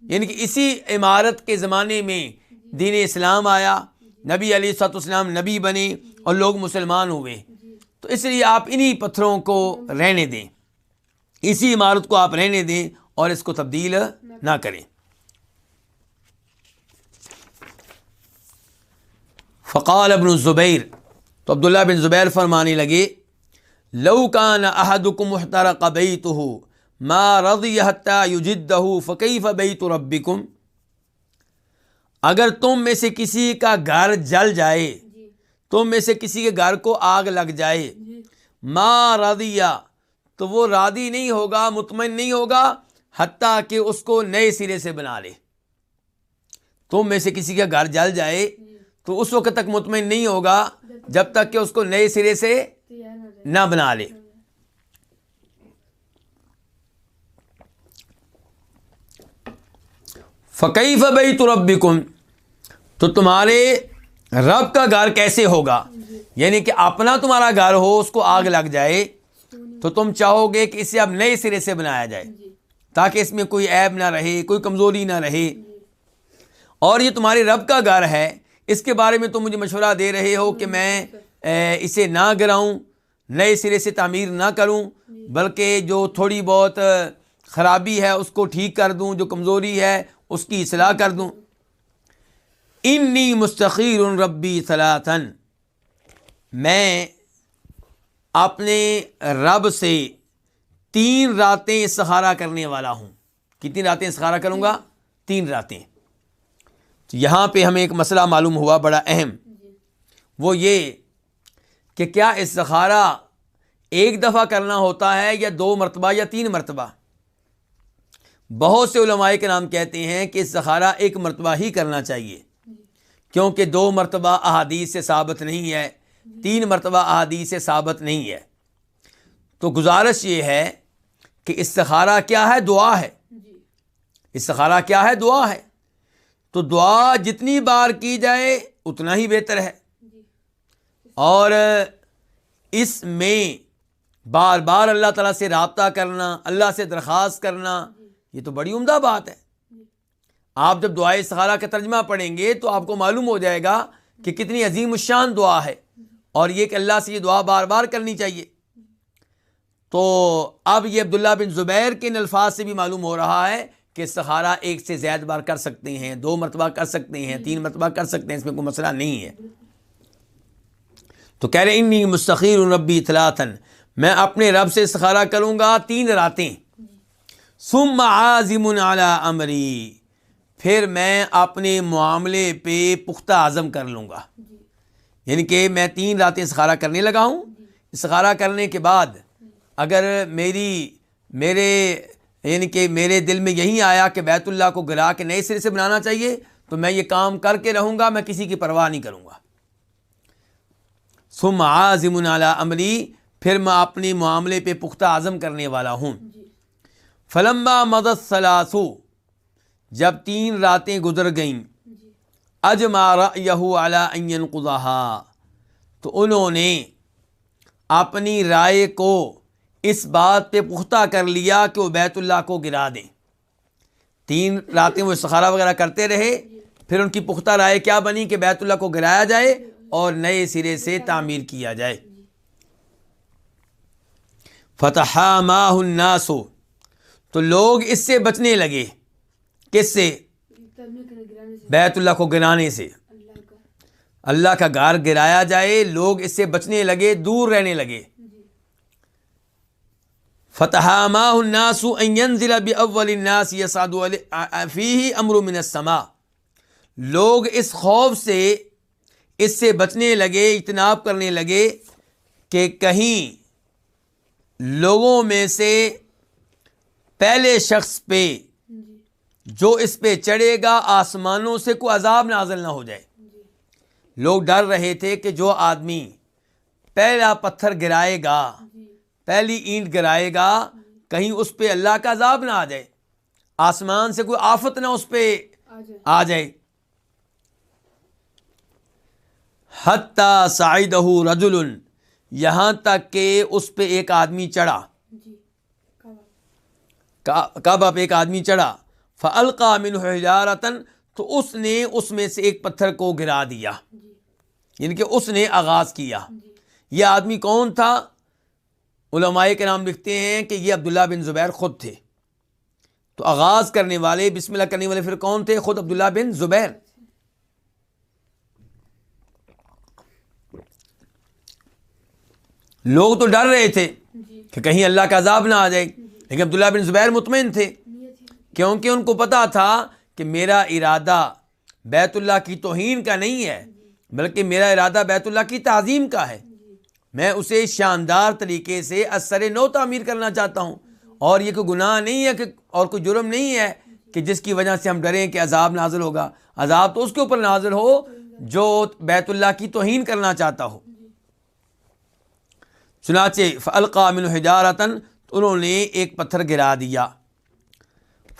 یعنی کہ اسی عمارت کے زمانے میں دین اسلام آیا، نبی علی سات اسلام نبی بنے اور لوگ مسلمان ہوئے۔ تو اس لیے آپ انہی پتھروں کو رہنے دیں۔ اسی عمارت کو آپ رہنے دیں اور اس کو تبدیل نہ کریں۔ فقال ابن الزبیر تو عبداللہ بن زبیر فرمانے لگے، لو کان احدکم محترق بیتہ، ما رضی حتی یجدہ، فکیف بیت ربکم؟ اگر تم میں سے کسی کا گھر جل جائے تم میں سے کسی کے گھر کو آگ لگ جائے۔ ما رضیہ تو وہ رادی نہیں ہوگا مطمئن نہیں ہوگا حتیٰ کہ اس کو نئے سرے سے بنا لے۔ تم میں سے کسی کا گھر جل جائے تو اس وقت تک مطمئن نہیں ہوگا جب تک کہ اس کو نئے سرے سے نہ بنا لے۔ فقی فبئی تو تو تمہارے رب کا گھر کیسے ہوگا؟ یعنی کہ اپنا تمہارا گھر ہو، اس کو آگ لگ جائے، تو تم چاہو گے کہ اسے اب نئے سرے سے بنایا جائے، تاکہ اس میں کوئی عیب نہ رہے، کوئی کمزوری نہ رہے۔ اور یہ تمہارے رب کا گھر ہے، اس کے بارے میں تم مجھے مشورہ دے رہے ہو کہ میں اسے نہ گراؤں، نئے سرے سے تعمیر نہ کروں، بلکہ جو تھوڑی بہت خرابی ہے، اس کو ٹھیک کر دوں، جو کمزوری ہے، اس کی اصلاح کر دوں۔ انی مستقیر ربی صلاحن میں اپنے رب سے تین راتیں سہارا کرنے والا ہوں۔ کتنی راتیں سہارا کروں گا؟ تین راتیں۔ تو یہاں پہ ہمیں ایک مسئلہ معلوم ہوا بڑا اہم۔ وہ یہ کہ کیا استخارہ ایک دفعہ کرنا ہوتا ہے یا دو مرتبہ یا تین مرتبہ؟ بہت سے علماء کے نام کہتے ہیں کہ استخارہ ایک مرتبہ ہی کرنا چاہیے۔ کیونکہ دو مرتبہ احادیث سے ثابت نہیں ہے، تین مرتبہ احادیث سے ثابت نہیں ہے۔ تو گزارش یہ ہے کہ استخارہ کیا ہے؟ دعا ہے۔ استخارہ کیا ہے؟ دعا ہے۔ تو دعا جتنی بار کی جائے اتنا ہی بہتر ہے۔ اور اس میں بار بار اللہ تعالیٰ سے رابطہ کرنا، اللہ سے درخواست کرنا، یہ تو بڑی عمدہ بات ہے۔ آپ جب دعائے سہارا کا ترجمہ پڑھیں گے تو آپ کو معلوم ہو جائے گا کہ کتنی عظیم الشان دعا ہے اور یہ کہ اللہ سے یہ دعا بار بار کرنی چاہیے۔ تو اب یہ عبداللہ بن زبیر کے ان الفاظ سے بھی معلوم ہو رہا ہے کہ سہارا ایک سے زیادہ بار کر سکتے ہیں، دو مرتبہ کر سکتے ہیں، تین مرتبہ کر سکتے ہیں، اس میں کوئی مسئلہ نہیں ہے۔ تو کہہ رہے انی مستقیر ربی اطلاعتاً میں اپنے رب سے سخارا کروں گا تین راتیں۔ سم عظم اعلیٰ امری۔ پھر میں اپنے معاملے پہ پختہ عزم کر لوں گا۔ یعنی کہ میں تین راتیں سخارا کرنے لگا ہوں۔ سخارا کرنے کے بعد اگر میری میرے یعنی کہ میرے دل میں یہی آیا کہ بیت اللہ کو گرا کے نئے سرے سے بنانا چاہیے تو میں یہ کام کر کے رہوں گا میں کسی کی پرواہ نہیں کروں گا۔ سم عظم اعلیٰ عملی پھر میں اپنی معاملے پہ پختہ عزم کرنے والا ہوں۔ فلمبا مدد سلاسو جب تین راتیں گزر گئیں۔ اجمارا یہو اعلیٰ قزا تو انہوں نے اپنی رائے کو اس بات پہ پختہ کر لیا کہ وہ بیت اللہ کو گرا دیں۔ تین راتیں وہ سخارہ وغیرہ کرتے رہے۔ پھر ان کی پختہ رائے کیا بنی کہ بیت اللہ کو گرایا جائے اور نئے سرے سے تعمیر کیا جائے۔ فتح ماہ الناس تو لوگ اس سے بچنے لگے۔ کس سے؟ بیت اللہ کو گرانے سے۔ اللہ کا گار گرایا جائے، لوگ اس سے بچنے لگے، دور رہنے لگے۔ فتح ماہ الناس ضلع اول الناس یساد فی امر من السما لوگ اس خوف سے، اس سے بچنے لگے، اجتناب کرنے لگے کہ کہیں لوگوں میں سے پہلے شخص پہ جو اس پہ چڑھے گا آسمانوں سے کوئی عذاب نازل نہ ہو جائے۔ لوگ ڈر رہے تھے کہ جو آدمی پہلا پتھر گرائے گا پہلی اینٹ گرائے گا کہیں اس پہ اللہ کا عذاب نہ آ جائے۔ آسمان سے کوئی آفت نہ اس پہ آ جائے۔ حتیٰ سعیدہ رجل یہاں تک کہ اس پہ ایک آدمی چڑھا۔ کب آپ ایک آدمی چڑھا۔ فلقا من حجارتن تو اس نے اس میں سے ایک پتھر کو گرا دیا۔ یعنی کہ اس نے آغاز کیا۔ یہ آدمی کون تھا؟ علماء کے نام لکھتے ہیں کہ یہ عبداللہ بن زبیر خود تھے۔ تو آغاز کرنے والے، بسم اللہ کرنے والے پھر کون تھے؟ خود عبداللہ بن زبیر۔ لوگ تو ڈر رہے تھے کہ کہیں اللہ کا عذاب نہ آ جائے، لیکن عبداللہ بن زبیر مطمئن تھے۔ کیونکہ ان کو پتا تھا کہ میرا ارادہ بیت اللہ کی توہین کا نہیں ہے، بلکہ میرا ارادہ بیت اللہ کی تعظیم کا ہے۔ میں اسے شاندار طریقے سے اثر نو تعمیر کرنا چاہتا ہوں۔ اور یہ کوئی گناہ نہیں ہے کہ اور کوئی جرم نہیں ہے کہ جس کی وجہ سے ہم ڈریں کہ عذاب نازل ہوگا۔ عذاب تو اس کے اوپر نازل ہو جو بیت اللہ کی توہین کرنا چاہتا ہو۔ چنانچہ فلقا من حجارتن انہوں نے ایک پتھر گرا دیا۔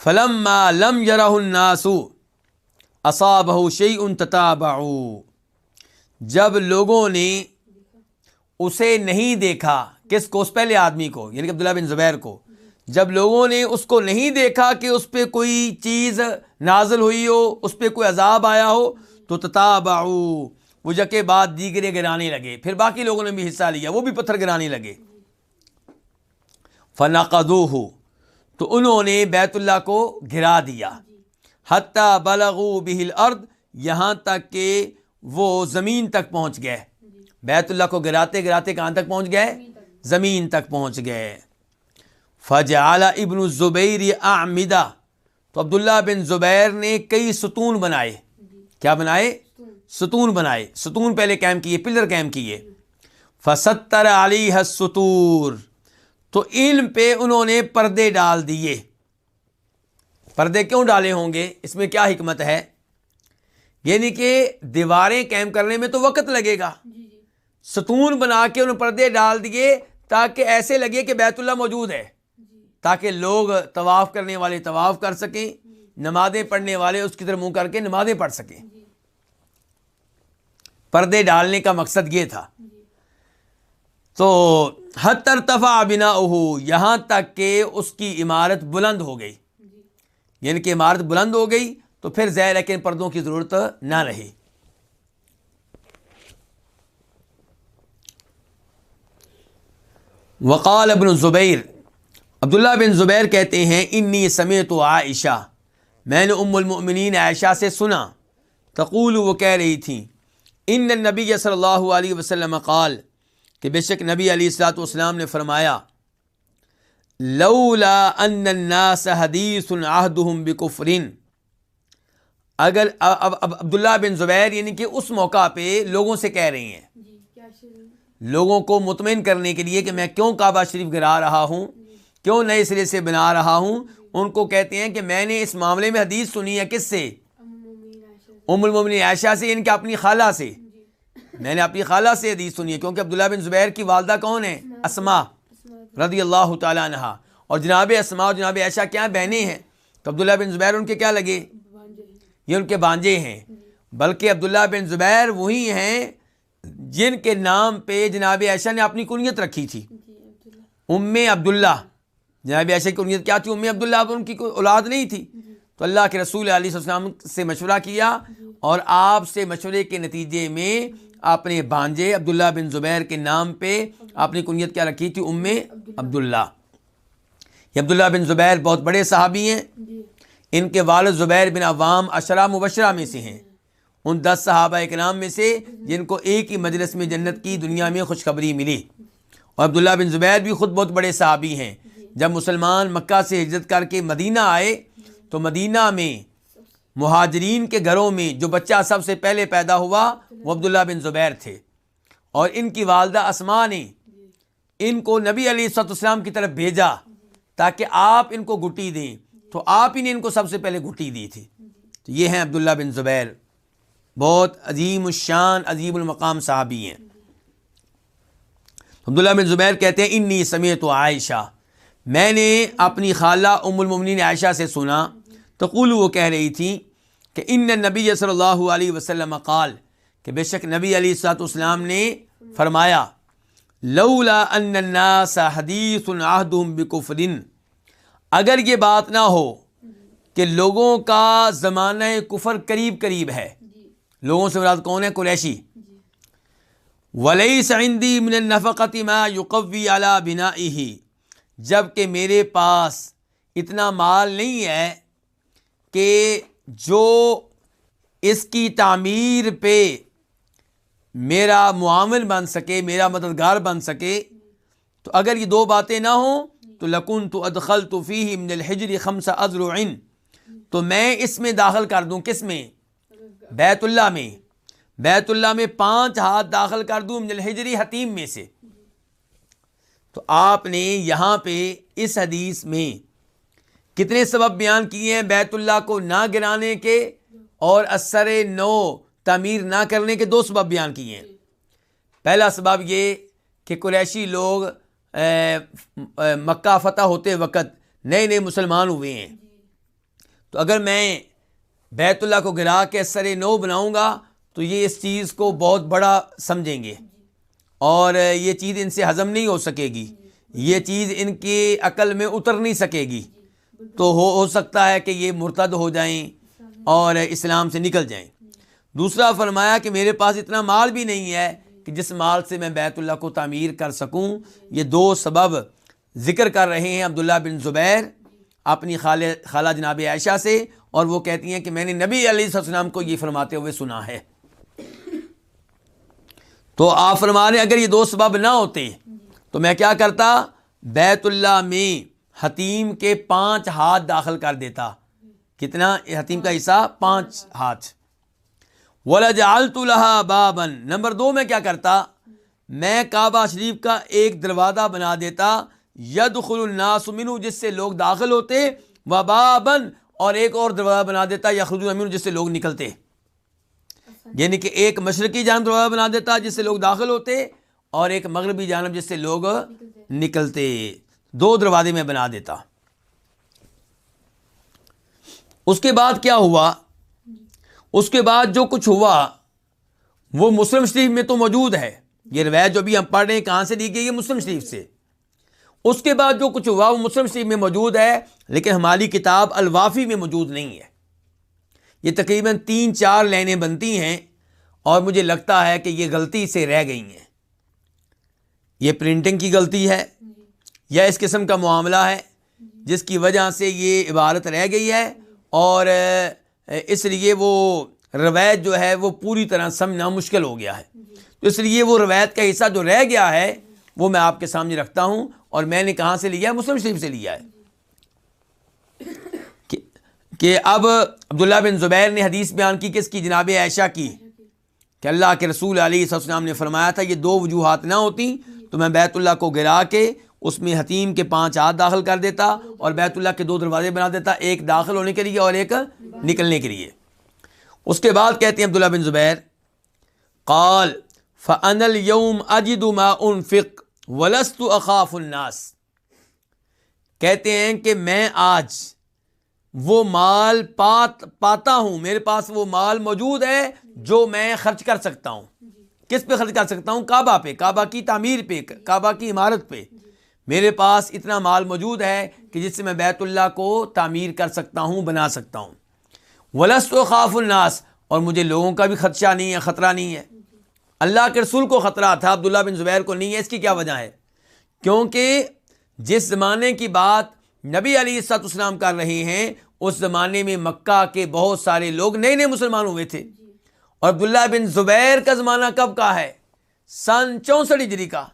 فلم لم یرہ الناسو اصابہ شیء تتابعو جب لوگوں نے اسے نہیں دیکھا، کس کو؟ اس پہلے آدمی کو یعنی کہ عبداللہ بن زبیر کو۔ جب لوگوں نے اس کو نہیں دیکھا کہ اس پہ کوئی چیز نازل ہوئی ہو، اس پہ کوئی عذاب آیا ہو، تو تتابعو وہ جکے بعد دیگرے گرانے لگے۔ پھر باقی لوگوں نے بھی حصہ لیا، وہ بھی پتھر گرانے لگے۔ فنقدو ہو تو انہوں نے بیت اللہ کو گرا دیا۔ حتیٰ بلغو بہل ارد یہاں تک کہ وہ زمین تک پہنچ گئے۔ بیت اللہ کو گراتے گراتے کہاں تک پہنچ گئے؟ زمین تک پہنچ گئے۔ فج اعلیٰ ابن الزبیر آمدہ تو عبداللہ بن زبیر نے کئی ستون بنائے۔ کیا بنائے؟ ستون بنائے۔ ستون پہلے کیمپ کیے، پلر کیمپ کیے۔ فستر علی ستور تو علم پہ انہوں نے پردے ڈال دیے۔ پردے کیوں ڈالے ہوں گے؟ اس میں کیا حکمت ہے؟ یعنی کہ دیواریں قائم کرنے میں تو وقت لگے گا۔ ستون بنا کے انہوں پردے ڈال دیے تاکہ ایسے لگے کہ بیت اللہ موجود ہے۔ تاکہ لوگ طواف کرنے والے طواف کر سکیں نمازیں پڑھنے والے اس کی طرح منہ کر کے نمازیں پڑھ سکیں۔ پردے ڈالنے کا مقصد یہ تھا۔ تو حد ترتفا بنا یہاں تک کہ اس کی عمارت بلند ہو گئی۔ یعنی کہ عمارت بلند ہو گئی تو پھر زیر کہ پردوں کی ضرورت نہ رہی۔ وقال ابن زبیر، عبداللہ بن زبیر کہتے ہیں، انی سمیت و عائشہ میں نے ام المؤمنین عائشہ سے سنا۔ تقول، وہ کہہ رہی تھیں، ان نبی صلی اللہ علیہ وسلم قال کہ بے شک نبی علیہ السلاۃ والسلام نے فرمایا، لولا ان الناس حدیث عہدہم بکفرین۔ اگر اب عبداللہ بن زبیر یعنی کہ اس موقع پہ لوگوں سے کہہ رہی ہیں، لوگوں کو مطمئن کرنے کے لیے کہ میں کیوں کعبہ شریف گرا رہا ہوں، کیوں نئے سرے سے بنا رہا ہوں، ان کو کہتے ہیں کہ میں نے اس معاملے میں حدیث سنی ہے کس سے؟ ام المومن عائشہ سے یعنی ان کے اپنی خالہ سے۔ میں نے اپنی خالہ سے حدیث سنی ہے، کیونکہ عبداللہ بن زبیر کی والدہ کون ہے؟ اسما رضی اللہ تعالیٰ عنہ اور جناب اسما اور جناب عائشہ کیا بہنیں ہیں؟ تو عبداللہ بن زبیر ان کے کیا لگے؟ یہ ان کے بانجے ہیں۔ بلکہ عبداللہ بن زبیر وہی ہیں جن کے نام پہ جناب عائشہ نے اپنی کنیت رکھی تھی۔ ام عبداللہ۔ جناب عائشہ کی کنیت کیا تھی؟ ام عبداللہ اب ان کی کوئی اولاد نہیں تھی۔ تو اللہ کے رسول علیہ السلام سے مشورہ کیا اور آپ سے مشورے کے نتیجے میں اپنے بانجے عبداللہ بن زبیر کے نام پہ اپنی کنیت کیا رکھی تھی؟ ام عبداللہ. یہ عبداللہ بن زبیر بہت بڑے صحابی ہیں. ان کے والد زبیر بن عوام اشرا مبشرہ میں سے ہیں. ان دس صحابہ کے نام میں سے جن کو ایک ہی مجلس میں جنت کی دنیا میں خوشخبری ملی. اور عبداللہ بن زبیر بھی خود بہت بڑے صحابی ہیں. جب مسلمان مکہ سے ہجرت کر کے مدینہ آئے تو مدینہ میں مہاجرین کے گھروں میں جو بچہ سب سے پہلے پیدا ہوا وہ عبداللہ بن زبیر تھے اور ان کی والدہ اسما نے ان کو نبی علی صد السلام کی طرف بھیجا تاکہ آپ ان کو گٹی دیں تو آپ ہی نے ان کو سب سے پہلے گٹی دی تھی تو یہ ہیں عبداللہ بن زبیر بہت عظیم الشان، عظیم المقام صحابی ہیں۔ عبداللہ بن زبیر کہتے ہیں، انی سمیت و عائشہ، میں نے اپنی خالہ ام المنین عائشہ سے سنا تقول وہ کہہ رہی تھی کہ ان نبی صلی اللہ علیہ وسلم قال کہ بے شک نبی علی سات اسلام نے فرمایا، لولا ان الناس حدیث عہدهم بکفر، اگر یہ بات نہ ہو کہ لوگوں کا زمانہ کفر قریب قریب ہے۔ لوگوں سے مراد کون ہے؟ قریشی۔ ولی سعندی من النفقت ما یقوی علی بنا جبکہ میرے پاس اتنا مال نہیں ہے کہ جو اس کی تعمیر پہ میرا معامل بن سکے، میرا مددگار بن سکے۔ تو اگر یہ دو باتیں نہ ہوں، تو لکن تو ادخل تو فی من الحجر خمس ازرعن تو میں اس میں داخل کر دوں کس میں؟ بیت اللہ میں۔ بیت اللہ میں پانچ ہاتھ داخل کر دوں من الحجری حتیم میں سے۔ تو آپ نے یہاں پہ اس حدیث میں کتنے سبب بیان کیے ہیں بیت اللہ کو نہ گرانے کے اور اثر نو تعمیر نہ کرنے کے دو سبب بیان کیے ہیں۔ پہلا سبب یہ کہ قریشی لوگ مکہ فتح ہوتے وقت نئے نئے مسلمان ہوئے ہیں۔ تو اگر میں بیت اللہ کو گرا کے اثر نو بناؤں گا، تو یہ اس چیز کو بہت بڑا سمجھیں گے۔ اور یہ چیز ان سے ہضم نہیں ہو سکے گی۔ یہ چیز ان کی عقل میں اتر نہیں سکے گی۔ تو ہو ہو سکتا ہے کہ یہ مرتد ہو جائیں اور اسلام سے نکل جائیں۔ دوسرا فرمایا کہ میرے پاس اتنا مال بھی نہیں ہے کہ جس مال سے میں بیت اللہ کو تعمیر کر سکوں۔ یہ دو سبب ذکر کر رہے ہیں عبداللہ بن زبیر اپنی خالہ خالہ جناب عائشہ سے اور وہ کہتی ہیں کہ میں نے نبی علیہ السلام کو یہ فرماتے ہوئے سنا ہے۔ تو آپ فرما رہے اگر یہ دو سبب نہ ہوتے تو میں کیا کرتا؟ بیت اللہ میں حتیم کے پانچ ہاتھ داخل کر دیتا۔ کتنا؟ حتیم کا حصہ پانچ ہاتھ۔ ولجالتہ بابن نمبر دو میں کیا کرتا؟ میں کعبہ شریف کا ایک دروازہ بنا دیتا۔ ید خل الناس منو جس سے لوگ داخل ہوتے و بابن اور ایک اور دروازہ بنا دیتا یا خود امین جس سے لوگ نکلتے۔ یعنی کہ ایک مشرقی جانب دروازہ بنا دیتا جس سے لوگ داخل ہوتے اور ایک مغربی جانب جس سے لوگ نکلتے۔ دو دروازے میں بنا دیتا۔ اس کے بعد کیا ہوا؟ اس کے بعد جو کچھ ہوا، وہ مسلم شریف میں تو موجود ہے۔ یہ روایت جو بھی ہم پڑھ رہے ہیں، کہاں سے لی گئی ہے؟ مسلم شریف سے۔ اس کے بعد جو کچھ ہوا، وہ مسلم شریف میں موجود ہے، لیکن ہماری کتاب الوافی میں موجود نہیں ہے۔ یہ تقریباً تین چار لائنیں بنتی ہیں اور مجھے لگتا ہے کہ یہ غلطی سے رہ گئی ہیں۔ یہ پرنٹنگ کی غلطی ہے یا اس قسم کا معاملہ ہے، جس کی وجہ سے یہ عبارت رہ گئی ہے اور اس لیے وہ روایت جو ہے وہ پوری طرح سمجھنا مشکل ہو گیا ہے۔ تو اس لیے وہ روایت کا حصہ جو رہ گیا ہے وہ میں آپ کے سامنے رکھتا ہوں اور میں نے کہاں سے لیا ہے؟ مسلم شریف سے لیا ہے۔ کہ اب عبداللہ بن زبیر نے حدیث بیان کی کس کی؟ جناب عائشہ کی۔ کہ اللہ کے رسول علیہ السلام نے فرمایا تھا یہ دو وجوہات نہ ہوتی تو میں بیت اللہ کو گرا کے اس میں حتیم کے پانچ ہاتھ داخل کر دیتا اور بیت اللہ کے دو دروازے بنا دیتا، ایک داخل ہونے کے لیے اور ایک نکلنے کے لیے۔ اس کے بعد کہتے ہیں عبداللہ بن زبیر، قال فن الوم اجد ما انفق ولست اخاف الناس۔ کہتے ہیں کہ میں آج وہ مال پات، پاتا ہوں، میرے پاس وہ مال موجود ہے جو میں خرچ کر سکتا ہوں۔ کس پہ خرچ کر سکتا ہوں؟ کعبہ پہ، کعبہ کی تعمیر پہ، کعبہ کی عمارت پہ۔ میرے پاس اتنا مال موجود ہے کہ جس سے میں بیت اللہ کو تعمیر کر سکتا ہوں، بنا سکتا ہوں۔ ولست و خاف الناس، اور مجھے لوگوں کا بھی خدشہ نہیں ہے، خطرہ نہیں ہے۔ اللہ کے رسول کو خطرہ تھا، عبداللہ بن زبیر کو نہیں ہے، اس کی کیا وجہ ہے؟ کیونکہ جس زمانے کی بات نبی علی سات اسلام کر رہے ہیں، اس زمانے میں مکہ کے بہت سارے لوگ نئے نئے مسلمان ہوئے تھے۔ اور عبداللہ بن زبیر کا زمانہ کب کا ہے؟ سن چونسٹھ ہجری کا۔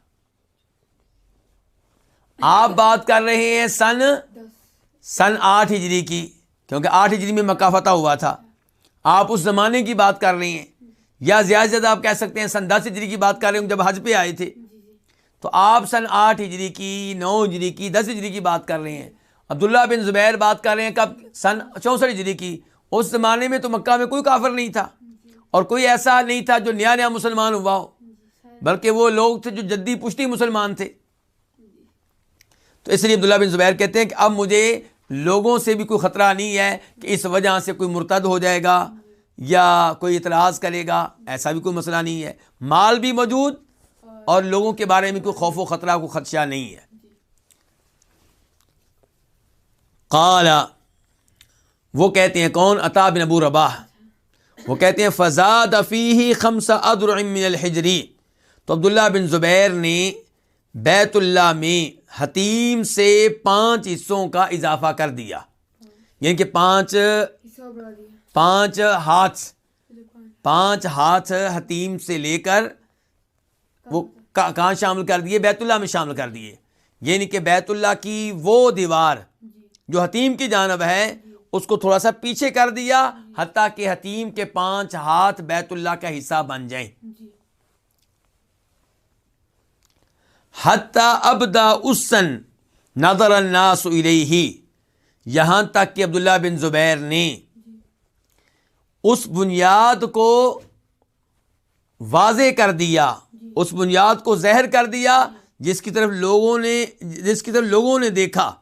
آپ بات کر رہے ہیں سن سن آٹھ ہجری کی، کیونکہ آٹھ ہجری میں مکہ فتح ہوا تھا۔ آپ اس زمانے کی بات کر رہے ہیں، یا زیادہ زیادہ آپ کہہ سکتے ہیں سن دس ہجری کی بات کر رہے ہیں جب حج پہ آئے تھے۔ تو آپ سن آٹھ ہجری کی، نو ہجری کی، دس ہجری کی بات کر رہے ہیں۔ عبداللہ بن زبیر بات کر رہے ہیں کب؟ سن چونسٹھ ہجری کی۔ اس زمانے میں تو مکہ میں کوئی کافر نہیں تھا، اور کوئی ایسا نہیں تھا جو نیا نیا مسلمان ہوا ہو، بلکہ وہ لوگ تھے جو جدی پشتی مسلمان تھے۔ تو اس لیے عبداللہ بن زبیر کہتے ہیں کہ اب مجھے لوگوں سے بھی کوئی خطرہ نہیں ہے کہ اس وجہ سے کوئی مرتد ہو جائے گا یا کوئی اعتراض کرے گا، ایسا بھی کوئی مسئلہ نہیں ہے۔ مال بھی موجود اور لوگوں کے بارے میں کوئی خوف و خطرہ کو خدشہ نہیں ہے۔ قال، وہ کہتے ہیں، کون؟ عطا بن ابو رباح۔ وہ کہتے ہیں فضاد افیح خمس ادر من الحجری تو عبداللہ بن زبیر نے بیت اللہ میں حتیم سے پانچ حصوں کا اضافہ کر دیا۔ یعنی کہ پانچ پانچ ہاتھ۔ پانچ ہاتھ حتیم سے لے کر وہ کہاں شامل کر دیے؟ بیت اللہ میں شامل کر دیے۔ یعنی کہ بیت اللہ کی وہ دیوار جو حتیم کی جانب ہے اس کو تھوڑا سا پیچھے کر دیا حتیٰ کہ حتیم کے پانچ ہاتھ بیت اللہ کا حصہ بن جائیں۔ حتیٰ ابدا اسن نظر الناس الیہ، یہاں تک کہ عبداللہ بن زبیر نے اس بنیاد کو واضح کر دیا، اس بنیاد کو زہر کر دیا، جس کی طرف لوگوں نے، جس کی طرف لوگوں نے دیکھا۔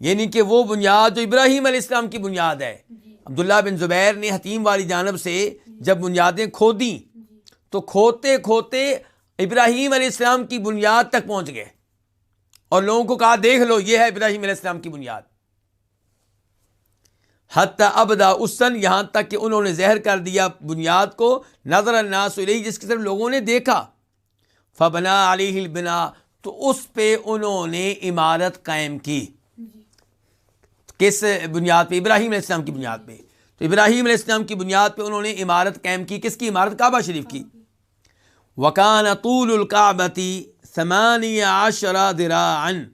یعنی کہ وہ بنیاد جو ابراہیم علیہ السلام کی بنیاد ہے۔ عبداللہ بن زبیر نے حتیم والی جانب سے جب بنیادیں کھودیں، تو کھوتے کھوتے ابراہیم علیہ السلام کی بنیاد تک پہنچ گئے۔ اور لوگوں کو کہا، دیکھ لو، یہ ہے ابراہیم علیہ السلام کی بنیاد۔ حتی ابدا اسن، یہاں تک کہ انہوں نے زہر کر دیا بنیاد کو، نظر الناس علیہ جس کی طرف لوگوں نے دیکھا۔ فبنا علی البنا، تو اس پہ انہوں نے عمارت قائم کی۔ کس بنیاد پہ؟ ابراہیم علیہ السلام کی بنیاد پہ۔ تو ابراہیم علیہ السلام کی بنیاد پہ انہوں نے عمارت قائم کی، کس کی؟ عمارت کعبہ شریف کی۔ وکان طول القعبتی ثمانی عشرہ دراعن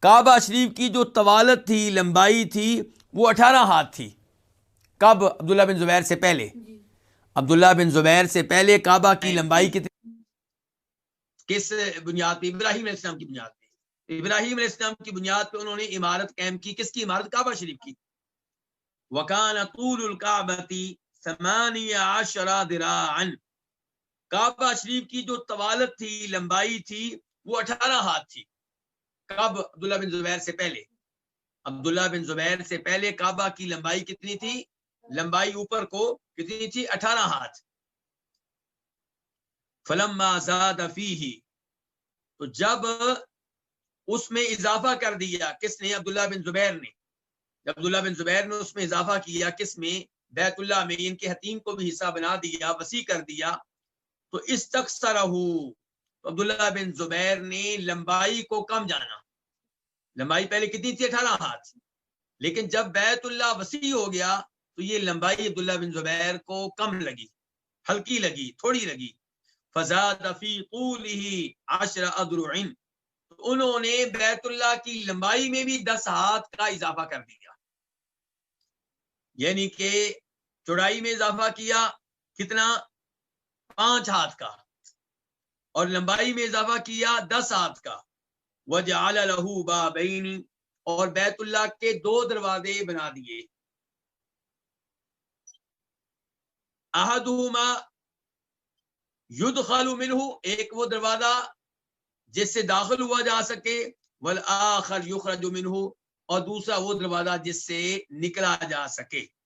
کعبہ شریف کی جو طوالت تھی لمبائی تھی وہ اٹھارہ ہاتھ تھی۔ کب؟ عبداللہ بن زبیر سے پہلے۔ جی۔ عبداللہ بن زبیر سے پہلے کعبہ کی لمبائی کتنی کس بنیاد پہ؟ ابراہیم علیہ السلام کی بنیاد پہ۔ ابراہیم علیہ السلام کی بنیاد پہ انہوں نے عمارت قائم کی۔ کس کی عمارت؟ کعبہ شریف کی۔ وکان طول القعبتی ثمانی عشرہ دراعن کعبہ شریف کی جو طوالت تھی، لمبائی تھی، وہ اٹھارہ ہاتھ تھی۔ کب؟ عبداللہ بن زبیر سے پہلے۔ عبداللہ بن زبیر سے پہلے کعبہ کی لمبائی کتنی تھی؟ لمبائی اوپر کو کتنی تھی؟ اٹھارہ ہاتھ۔ فلم آزاد تو جب اس میں اضافہ کر دیا، کس نے؟ عبداللہ بن زبیر نے۔ عبداللہ بن زبیر نے اس میں اضافہ کیا، کس میں؟ بیت اللہ میں۔ ان کے حتیم کو بھی حصہ بنا دیا، وسیع کر دیا۔ تو اس تک عبداللہ بن زبیر نے لمبائی کو کم جانا۔ لمبائی پہلے کتنی تھی؟ اٹھارہ ہاتھ۔ لیکن جب بیت اللہ وسیع ہو گیا تو یہ لمبائی عبداللہ بن زبیر کو کم لگی، ہلکی لگی، تھوڑی لگی۔ فضاد فی عشر ادرعن انہوں نے بیت اللہ کی لمبائی میں بھی دس ہاتھ کا اضافہ کر دیا۔ یعنی کہ چوڑائی میں اضافہ کیا، کتنا؟ پانچ ہاتھ کا اور لمبائی میں اضافہ کیا دس ہاتھ کا۔ وجعل له بابین اور بیت اللہ کے دو دروازے بنا دیے۔ احدہما یدخل منہ، ایک وہ دروازہ جس سے داخل ہوا جا سکے۔ والآخر یخرج منہ اور دوسرا وہ دروازہ جس سے نکلا جا سکے۔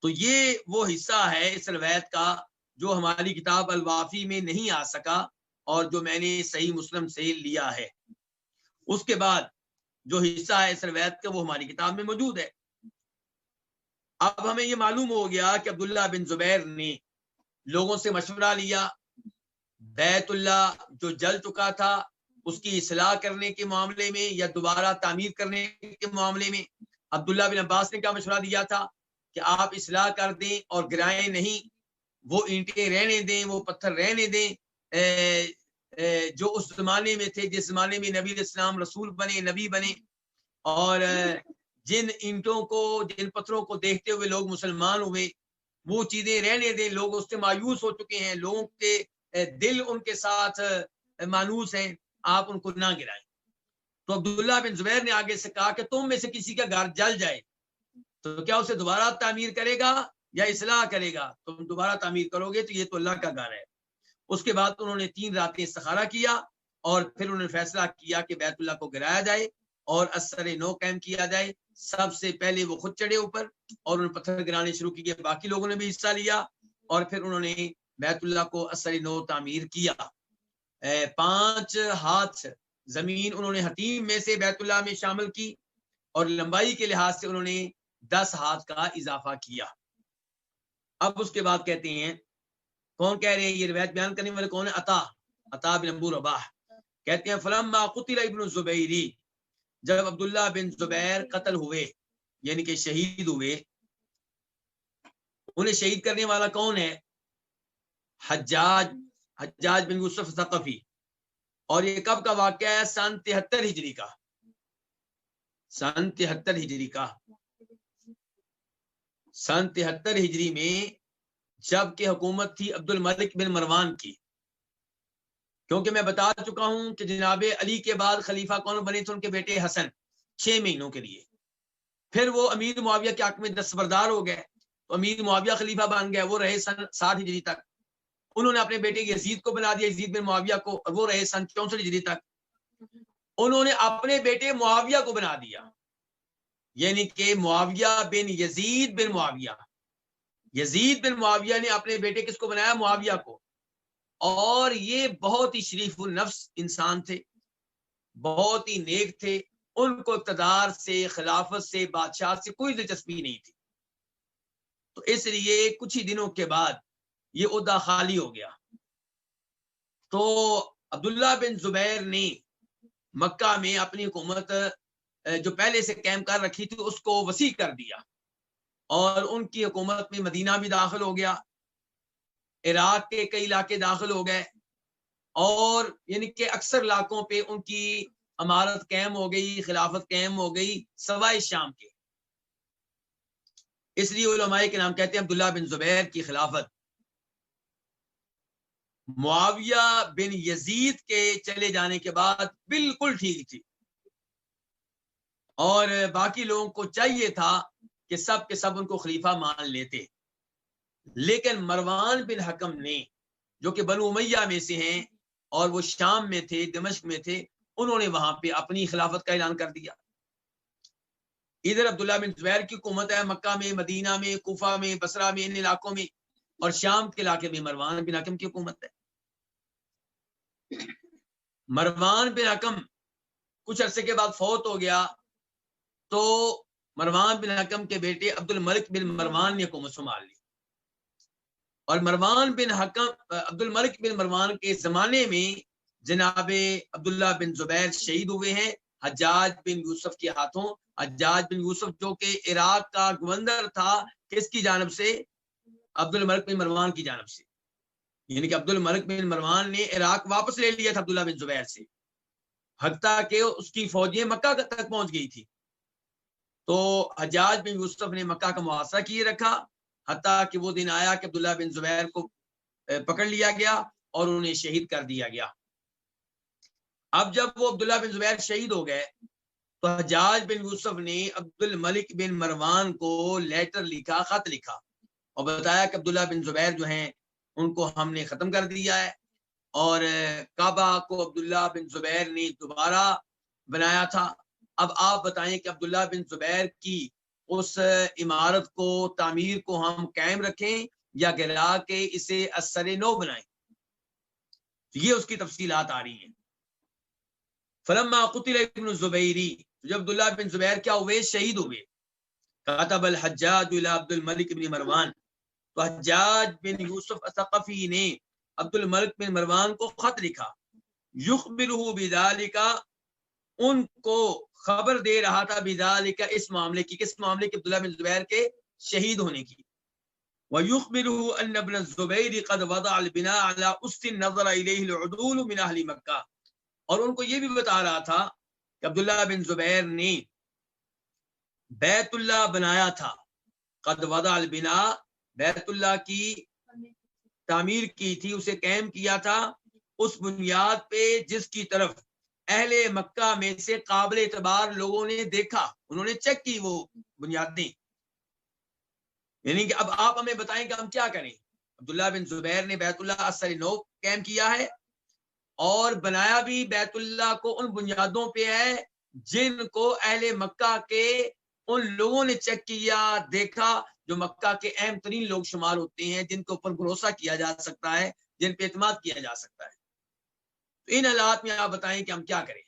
تو یہ وہ حصہ ہے اس روایت کا جو ہماری کتاب الوافی میں نہیں آ سکا اور جو میں نے صحیح مسلم سے لیا ہے۔ اس کے بعد جو حصہ ہے اس روایت کا وہ ہماری کتاب میں موجود ہے۔ اب ہمیں یہ معلوم ہو گیا کہ عبداللہ بن زبیر نے لوگوں سے مشورہ لیا۔ بیت اللہ جو جل چکا تھا، اس کی اصلاح کرنے کے معاملے میں یا دوبارہ تعمیر کرنے کے معاملے میں عبداللہ بن عباس نے کیا مشورہ دیا تھا؟ کہ آپ اصلاح کر دیں اور گرائیں نہیں، وہ اینٹیں رہنے دیں، وہ پتھر رہنے دیں۔ جو اس زمانے میں تھے، جس زمانے میں نبی اسلام رسول بنے، نبی بنے۔ اور جن اینٹوں کو، جن پتھروں کو دیکھتے ہوئے لوگ مسلمان ہوئے، وہ چیزیں رہنے دیں۔ لوگ اس سے مایوس ہو چکے ہیں۔ لوگوں کے دل ان کے ساتھ مانوس ہیں۔ آپ ان کو نہ گرائیں۔ تو عبداللہ بن زبیر نے آگے سے کہا کہ تم میں سے کسی کا گھر جل جائے۔ تو کیا اسے دوبارہ تعمیر کرے گا یا اصلاح کرے گا؟ تم دوبارہ تعمیر کرو گے تو یہ تو اللہ کا گھر ہے۔ اس کے بعد انہوں نے تین راتیں استخارہ کیا اور پھر انہوں نے فیصلہ کیا کہ بیت اللہ کو گرایا جائے اور اثر نو قائم کیا جائے۔ سب سے پہلے وہ خود چڑھے اوپر اور انہوں نے پتھر گرانے شروع کیے، باقی لوگوں نے بھی حصہ لیا اور پھر انہوں نے بیت اللہ کو اثر نو تعمیر کیا۔ پانچ ہاتھ زمین انہوں نے حتیم میں سے بیت اللہ میں شامل کی اور لمبائی کے لحاظ سے انہوں نے دس ہاتھ کا اضافہ کیا۔ اب اس کے بعد کہتے ہیں، کون کہہ رہے ہیں یہ روایت بیان کرنے والے کون ہے عطا عطا بن ابو رباح۔ کہتے ہیں فلم قتل ابن زبیری جب عبداللہ بن زبیر قتل ہوئے یعنی کہ شہید ہوئے، انہیں شہید کرنے والا کون ہے؟ حجاج حجاج بن یوسف ثقفی۔ اور یہ کب کا واقعہ ہے؟ سن تہتر ہجری کا۔ سن تہتر ہجری کا۔ سن تہتر ہجری میں جبکہ حکومت تھی عبد الملک بن مروان کی۔ کیونکہ میں بتا چکا ہوں کہ جناب علی کے بعد خلیفہ کون بنے تھے؟ ان کے بیٹے حسن، چھ مہینوں کے لیے۔ پھر وہ امیر معاویہ کے حق میں دستبردار ہو گئے۔ تو امیر معاویہ خلیفہ بن گئے، وہ رہے سن سات ہجری تک۔ انہوں نے اپنے بیٹے یزید کو بنا دیا، یزید بن معاویہ کو، اور وہ رہے سن چونسٹھ ہجری تک۔ انہوں نے اپنے بیٹے معاویہ کو بنا دیا۔ یعنی کہ معاویہ بن یزید بن معاویہ۔ یزید بن معاویہ نے اپنے بیٹے کس کو بنایا؟ معاویہ کو۔ اور یہ بہت ہی شریف النفس انسان تھے، بہت ہی نیک تھے۔ ان کو اقتدار سے، خلافت سے، بادشاہ سے کوئی دلچسپی نہیں تھی۔ تو اس لیے کچھ ہی دنوں کے بعد یہ عہدہ خالی ہو گیا۔ تو عبداللہ بن زبیر نے مکہ میں اپنی حکومت جو پہلے سے کیمپ کر رکھی تھی، اس کو وسیع کر دیا۔ اور ان کی حکومت میں مدینہ بھی داخل ہو گیا۔ عراق کے کئی علاقے داخل ہو گئے۔ اور یعنی کہ اکثر علاقوں پہ ان کی عمارت قائم ہو گئی، خلافت قائم ہو گئی سوائے شام کے۔ اس لیے علماء کے نام کہتے ہیں عبداللہ بن زبیر کی خلافت۔ معاویہ بن یزید کے چلے جانے کے بعد بالکل ٹھیک تھی۔ اور باقی لوگوں کو چاہیے تھا کہ سب کے سب ان کو خلیفہ مان لیتے۔ لیکن مروان بن حکم نے، جو کہ بنو امیہ میں سے ہیں اور وہ شام میں تھے، دمشق میں تھے، انہوں نے وہاں پہ اپنی خلافت کا اعلان کر دیا۔ ادھر عبداللہ بن زبیر کی حکومت ہے مکہ میں، مدینہ میں، کوفہ میں بسرا میں، ان علاقوں میں، اور شام کے علاقے میں مروان بن حکم کی حکومت ہے۔ مروان بن حکم کچھ عرصے کے بعد فوت ہو گیا۔ تو مروان بن حکم کے بیٹے عبد الملک بن مروان نے حکومت سنبھال لی۔ اور مروان بن حکم عبد الملک بن مروان کے زمانے میں جناب عبداللہ بن زبیر شہید ہوئے ہیں۔ حجاج بن یوسف کے ہاتھوں، حجاج بن یوسف جو کہ عراق کا گوندر تھا، کس کی جانب سے؟ عبد الملک بن مروان کی جانب سے۔ یعنی کہ عبد الملک بن مروان نے عراق واپس لے لیا تھا عبداللہ بن زبیر سے۔ حتیٰ کہ اس کی فوجیں مکہ تک پہنچ گئی تھی تو حجاج بن یوسف نے مکہ کا محاصرہ کیے رکھا، حتیٰ کہ وہ دن آیا کہ عبداللہ بن زبیر کو پکڑ لیا گیا اور انہیں شہید کر دیا گیا۔ اب جب وہ عبداللہ بن زبیر شہید ہو گئے، تو حجاج بن یوسف نے عبد الملک بن مروان کو لیٹر لکھا، خط لکھا اور بتایا کہ عبداللہ بن زبیر جو ہیں، ان کو ہم نے ختم کر دیا ہے۔ اور کعبہ کو عبداللہ بن زبیر نے دوبارہ بنایا تھا۔ اب آپ بتائیں کہ عبداللہ بن زبیر کی اس عمارت کو، تعمیر کو ہم قائم رکھیں یا گرا کے اسے اثر نو بنائیں؟ یہ اس کی تفصیلات آ رہی ہیں۔ فلما قتل ابن زبیری، جب عبداللہ بن زبیر کیا ہوئے؟ شہید ہوئے۔ کاتب الحجاج عبد الملک بن مروان۔ تو حجاج بن یوسف ثقفی نے عبد الملک بن مروان کو خط لکھا۔ یخبرہ بذالکا، ان کو خبر دے رہا تھا بذالکا اس معاملے کی، کس معاملے کی؟ عبداللہ بن زبیر کے شہید ہونے کی۔ وَيُخْبِرُهُ أَنَّ ابْنَ الزُّبَيْرِ قَدْ وَضَعَ الْبِنَاءَ عَلَى أُسْتٍ نَظَرَ إِلَيْهِ الْعُدُولُ مِنْ أَهْلِ مَكَّةِ۔ اور ان کو یہ بھی بتا رہا تھا کہ عبداللہ بن زبیر نے بیت اللہ بنایا تھا۔ قد وضع البنا بیت اللہ کی تعمیر کی تھی، اسے قائم کیا تھا۔ اس بنیاد پہ جس کی طرف اہل مکہ میں سے قابل اعتبار لوگوں نے دیکھا، انہوں نے چیک کی وہ بنیادیں یعنی کہ اب آپ ہمیں بتائیں کہ ہم کیا کریں۔ عبداللہ بن زبیر نے بیت اللہ اثر نو قائم کیا ہے اور بنایا بھی بیت اللہ کو ان بنیادوں پہ ہے جن کو اہل مکہ کے ان لوگوں نے چیک کیا، دیکھا جو مکہ کے اہم ترین لوگ شمار ہوتے ہیں، جن کے اوپر بھروسہ کیا جا سکتا ہے، جن پہ اعتماد کیا جا سکتا ہے۔ تو ان حالات میں آپ بتائیں کہ ہم کیا کریں۔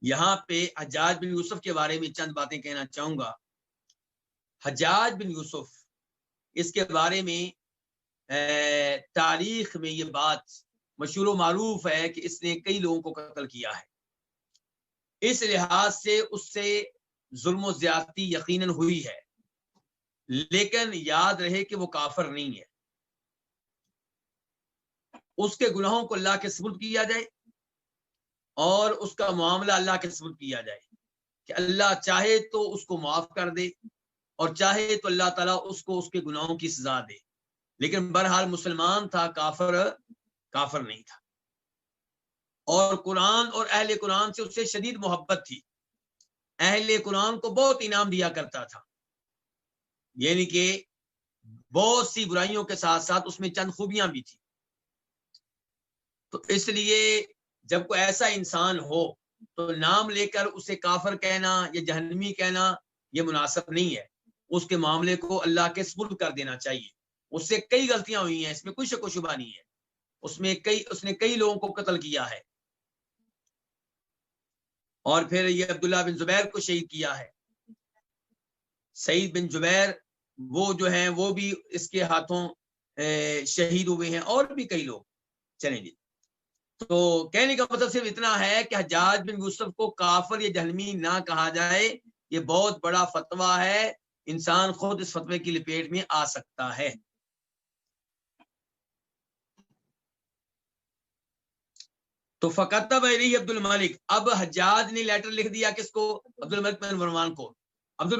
یہاں پہ حجاج بن یوسف کے بارے میں چند باتیں کہنا چاہوں گا۔ حجاج بن یوسف، اس کے بارے میں تاریخ میں یہ بات مشہور و معروف ہے کہ اس نے کئی لوگوں کو قتل کیا ہے۔ اس لحاظ سے اس سے ظلم و زیادتی یقیناً ہوئی ہے۔ لیکن یاد رہے کہ وہ کافر نہیں ہے۔ اس کے گناہوں کو اللہ کے ثبوت کیا جائے اور اس کا معاملہ اللہ کے ثبوت کیا جائے کہ اللہ چاہے تو اس کو معاف کر دے اور چاہے تو اللہ تعالیٰ اس کو اس کے گناہوں کی سزا دے۔ لیکن بہرحال مسلمان تھا، کافر کافر نہیں تھا۔ اور قرآن اور اہل قرآن سے اس سے شدید محبت تھی۔ اہل قرآن کو بہت انعام دیا کرتا تھا۔ یعنی کہ بہت سی برائیوں کے ساتھ ساتھ اس میں چند خوبیاں بھی تھی تو اس لیے جب کوئی ایسا انسان ہو تو نام لے کر اسے کافر کہنا یا جہنمی کہنا یہ مناسب نہیں ہے۔ اس کے معاملے کو اللہ کے سپرد کر دینا چاہیے۔ اس سے کئی غلطیاں ہوئی ہیں، اس میں کوئی شک و شبہ نہیں ہے۔ اس میں کئی، اس نے کئی لوگوں کو قتل کیا ہے۔ اور پھر یہ عبداللہ بن زبیر کو شہید کیا ہے۔ سعید بن زبیر وہ جو ہیں، وہ بھی اس کے ہاتھوں شہید ہوئے ہیں اور بھی کئی لوگ چلیں جی تو کہنے کا مطلب صرف اتنا ہے کہ حجاج بن یوسف کو کافر یا جہنمی نہ کہا جائے، یہ بہت بڑا فتویٰ ہے۔ انسان خود اس فتوے کی لپیٹ میں آ سکتا ہے۔ تو فقط عبد الملک، اب حجاج نے لیٹر لکھ دیا کس کو؟ عبد الملک بن مروان کو۔ عبد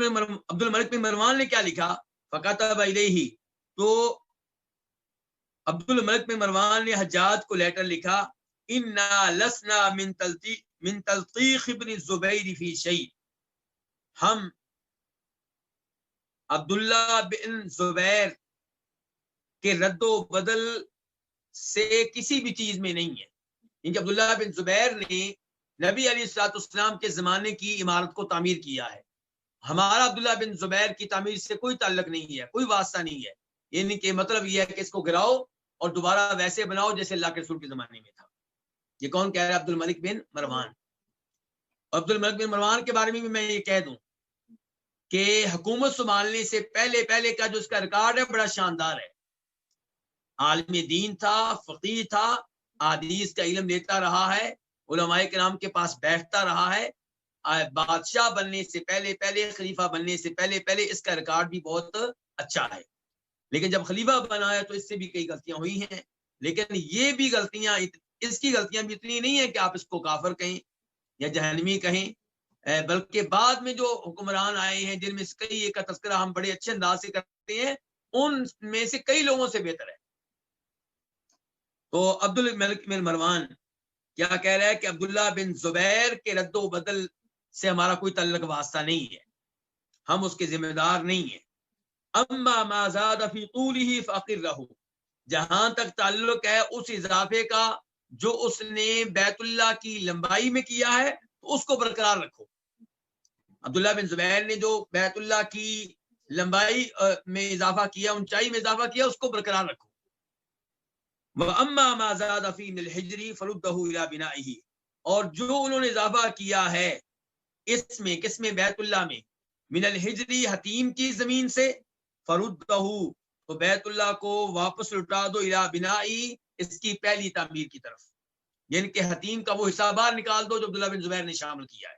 عبد الملک بن مروان نے کیا لکھا؟ فقط ہی تو عبد الملک بن مروان نے حجاج کو لیٹر لکھا لسنا من من تلطیق ابن زبیر فی شہید ہم عبداللہ بن زبیر کے رد و بدل سے کسی بھی چیز میں نہیں ہے۔ یعنی کیونکہ عبداللہ بن زبیر نے نبی علی السلاط اسلام کے زمانے کی عمارت کو تعمیر کیا ہے۔ ہمارا عبداللہ بن زبیر کی تعمیر سے کوئی تعلق نہیں ہے، کوئی واسطہ نہیں ہے۔ یعنی کہ مطلب یہ ہے کہ اس کو گراؤ اور دوبارہ ویسے بناؤ جیسے اللہ کے رسول کے زمانے میں تھا۔ یہ کون کہہ رہا ہے؟ عبد الملک بن مروان۔ عبد الملک بن مروان کے بارے میں بھی میں یہ کہہ دوں کہ حکومت سنبھالنے سے پہلے پہلے کا جو اس کا ریکارڈ ہے، بڑا شاندار ہے۔ عالم دین تھا، فقیر تھا حدیث کا علم لیتا رہا ہے، علماء کے نام کے پاس بیٹھتا رہا ہے بادشاہ بننے سے پہلے پہلے خلیفہ بننے سے پہلے پہلے اس کا ریکارڈ بھی بہت اچھا ہے۔ لیکن جب خلیفہ بنایا تو اس سے بھی کئی غلطیاں ہوئی ہیں۔ لیکن یہ بھی غلطیاں، اس کی غلطیاں بھی اتنی نہیں ہیں کہ آپ اس کو کافر کہیں یا جہنمی کہیں۔ بلکہ بعد میں جو حکمران آئے ہیں، جن میں کئی، ایک کا تذکرہ ہم بڑے اچھے انداز سے کرتے ہیں، ان میں سے کئی لوگوں سے بہتر ہے۔ تو عبد الملک بن مروان کیا کہہ رہا ہے کہ عبداللہ بن زبیر کے رد و بدل سے ہمارا کوئی تعلق واسطہ نہیں ہے۔ ہم اس کے ذمہ دار نہیں ہیں۔ اما ما زاد فی طوله فقر رہو جہاں تک تعلق ہے اس اضافے کا جو اس نے بیت اللہ کی لمبائی میں کیا ہے، تو اس کو برقرار رکھو۔ عبداللہ بن زبیر نے جو بیت اللہ کی لمبائی میں اضافہ کیا، اونچائی میں اضافہ کیا، اس کو برقرار رکھو۔ اور جو انہوں نے اضافہ کیا ہے اس میں کس میں بیت اللہ میں، من الحجری حتیم کی زمین سے فرود تو بیت اللہ کو واپس لٹا دو الا بنائی اس کی پہلی تعمیر کی طرف۔ یعنی کہ حتیم کا وہ حصہ بار نکال دو جو عبداللہ بن زبیر نے شامل کیا ہے۔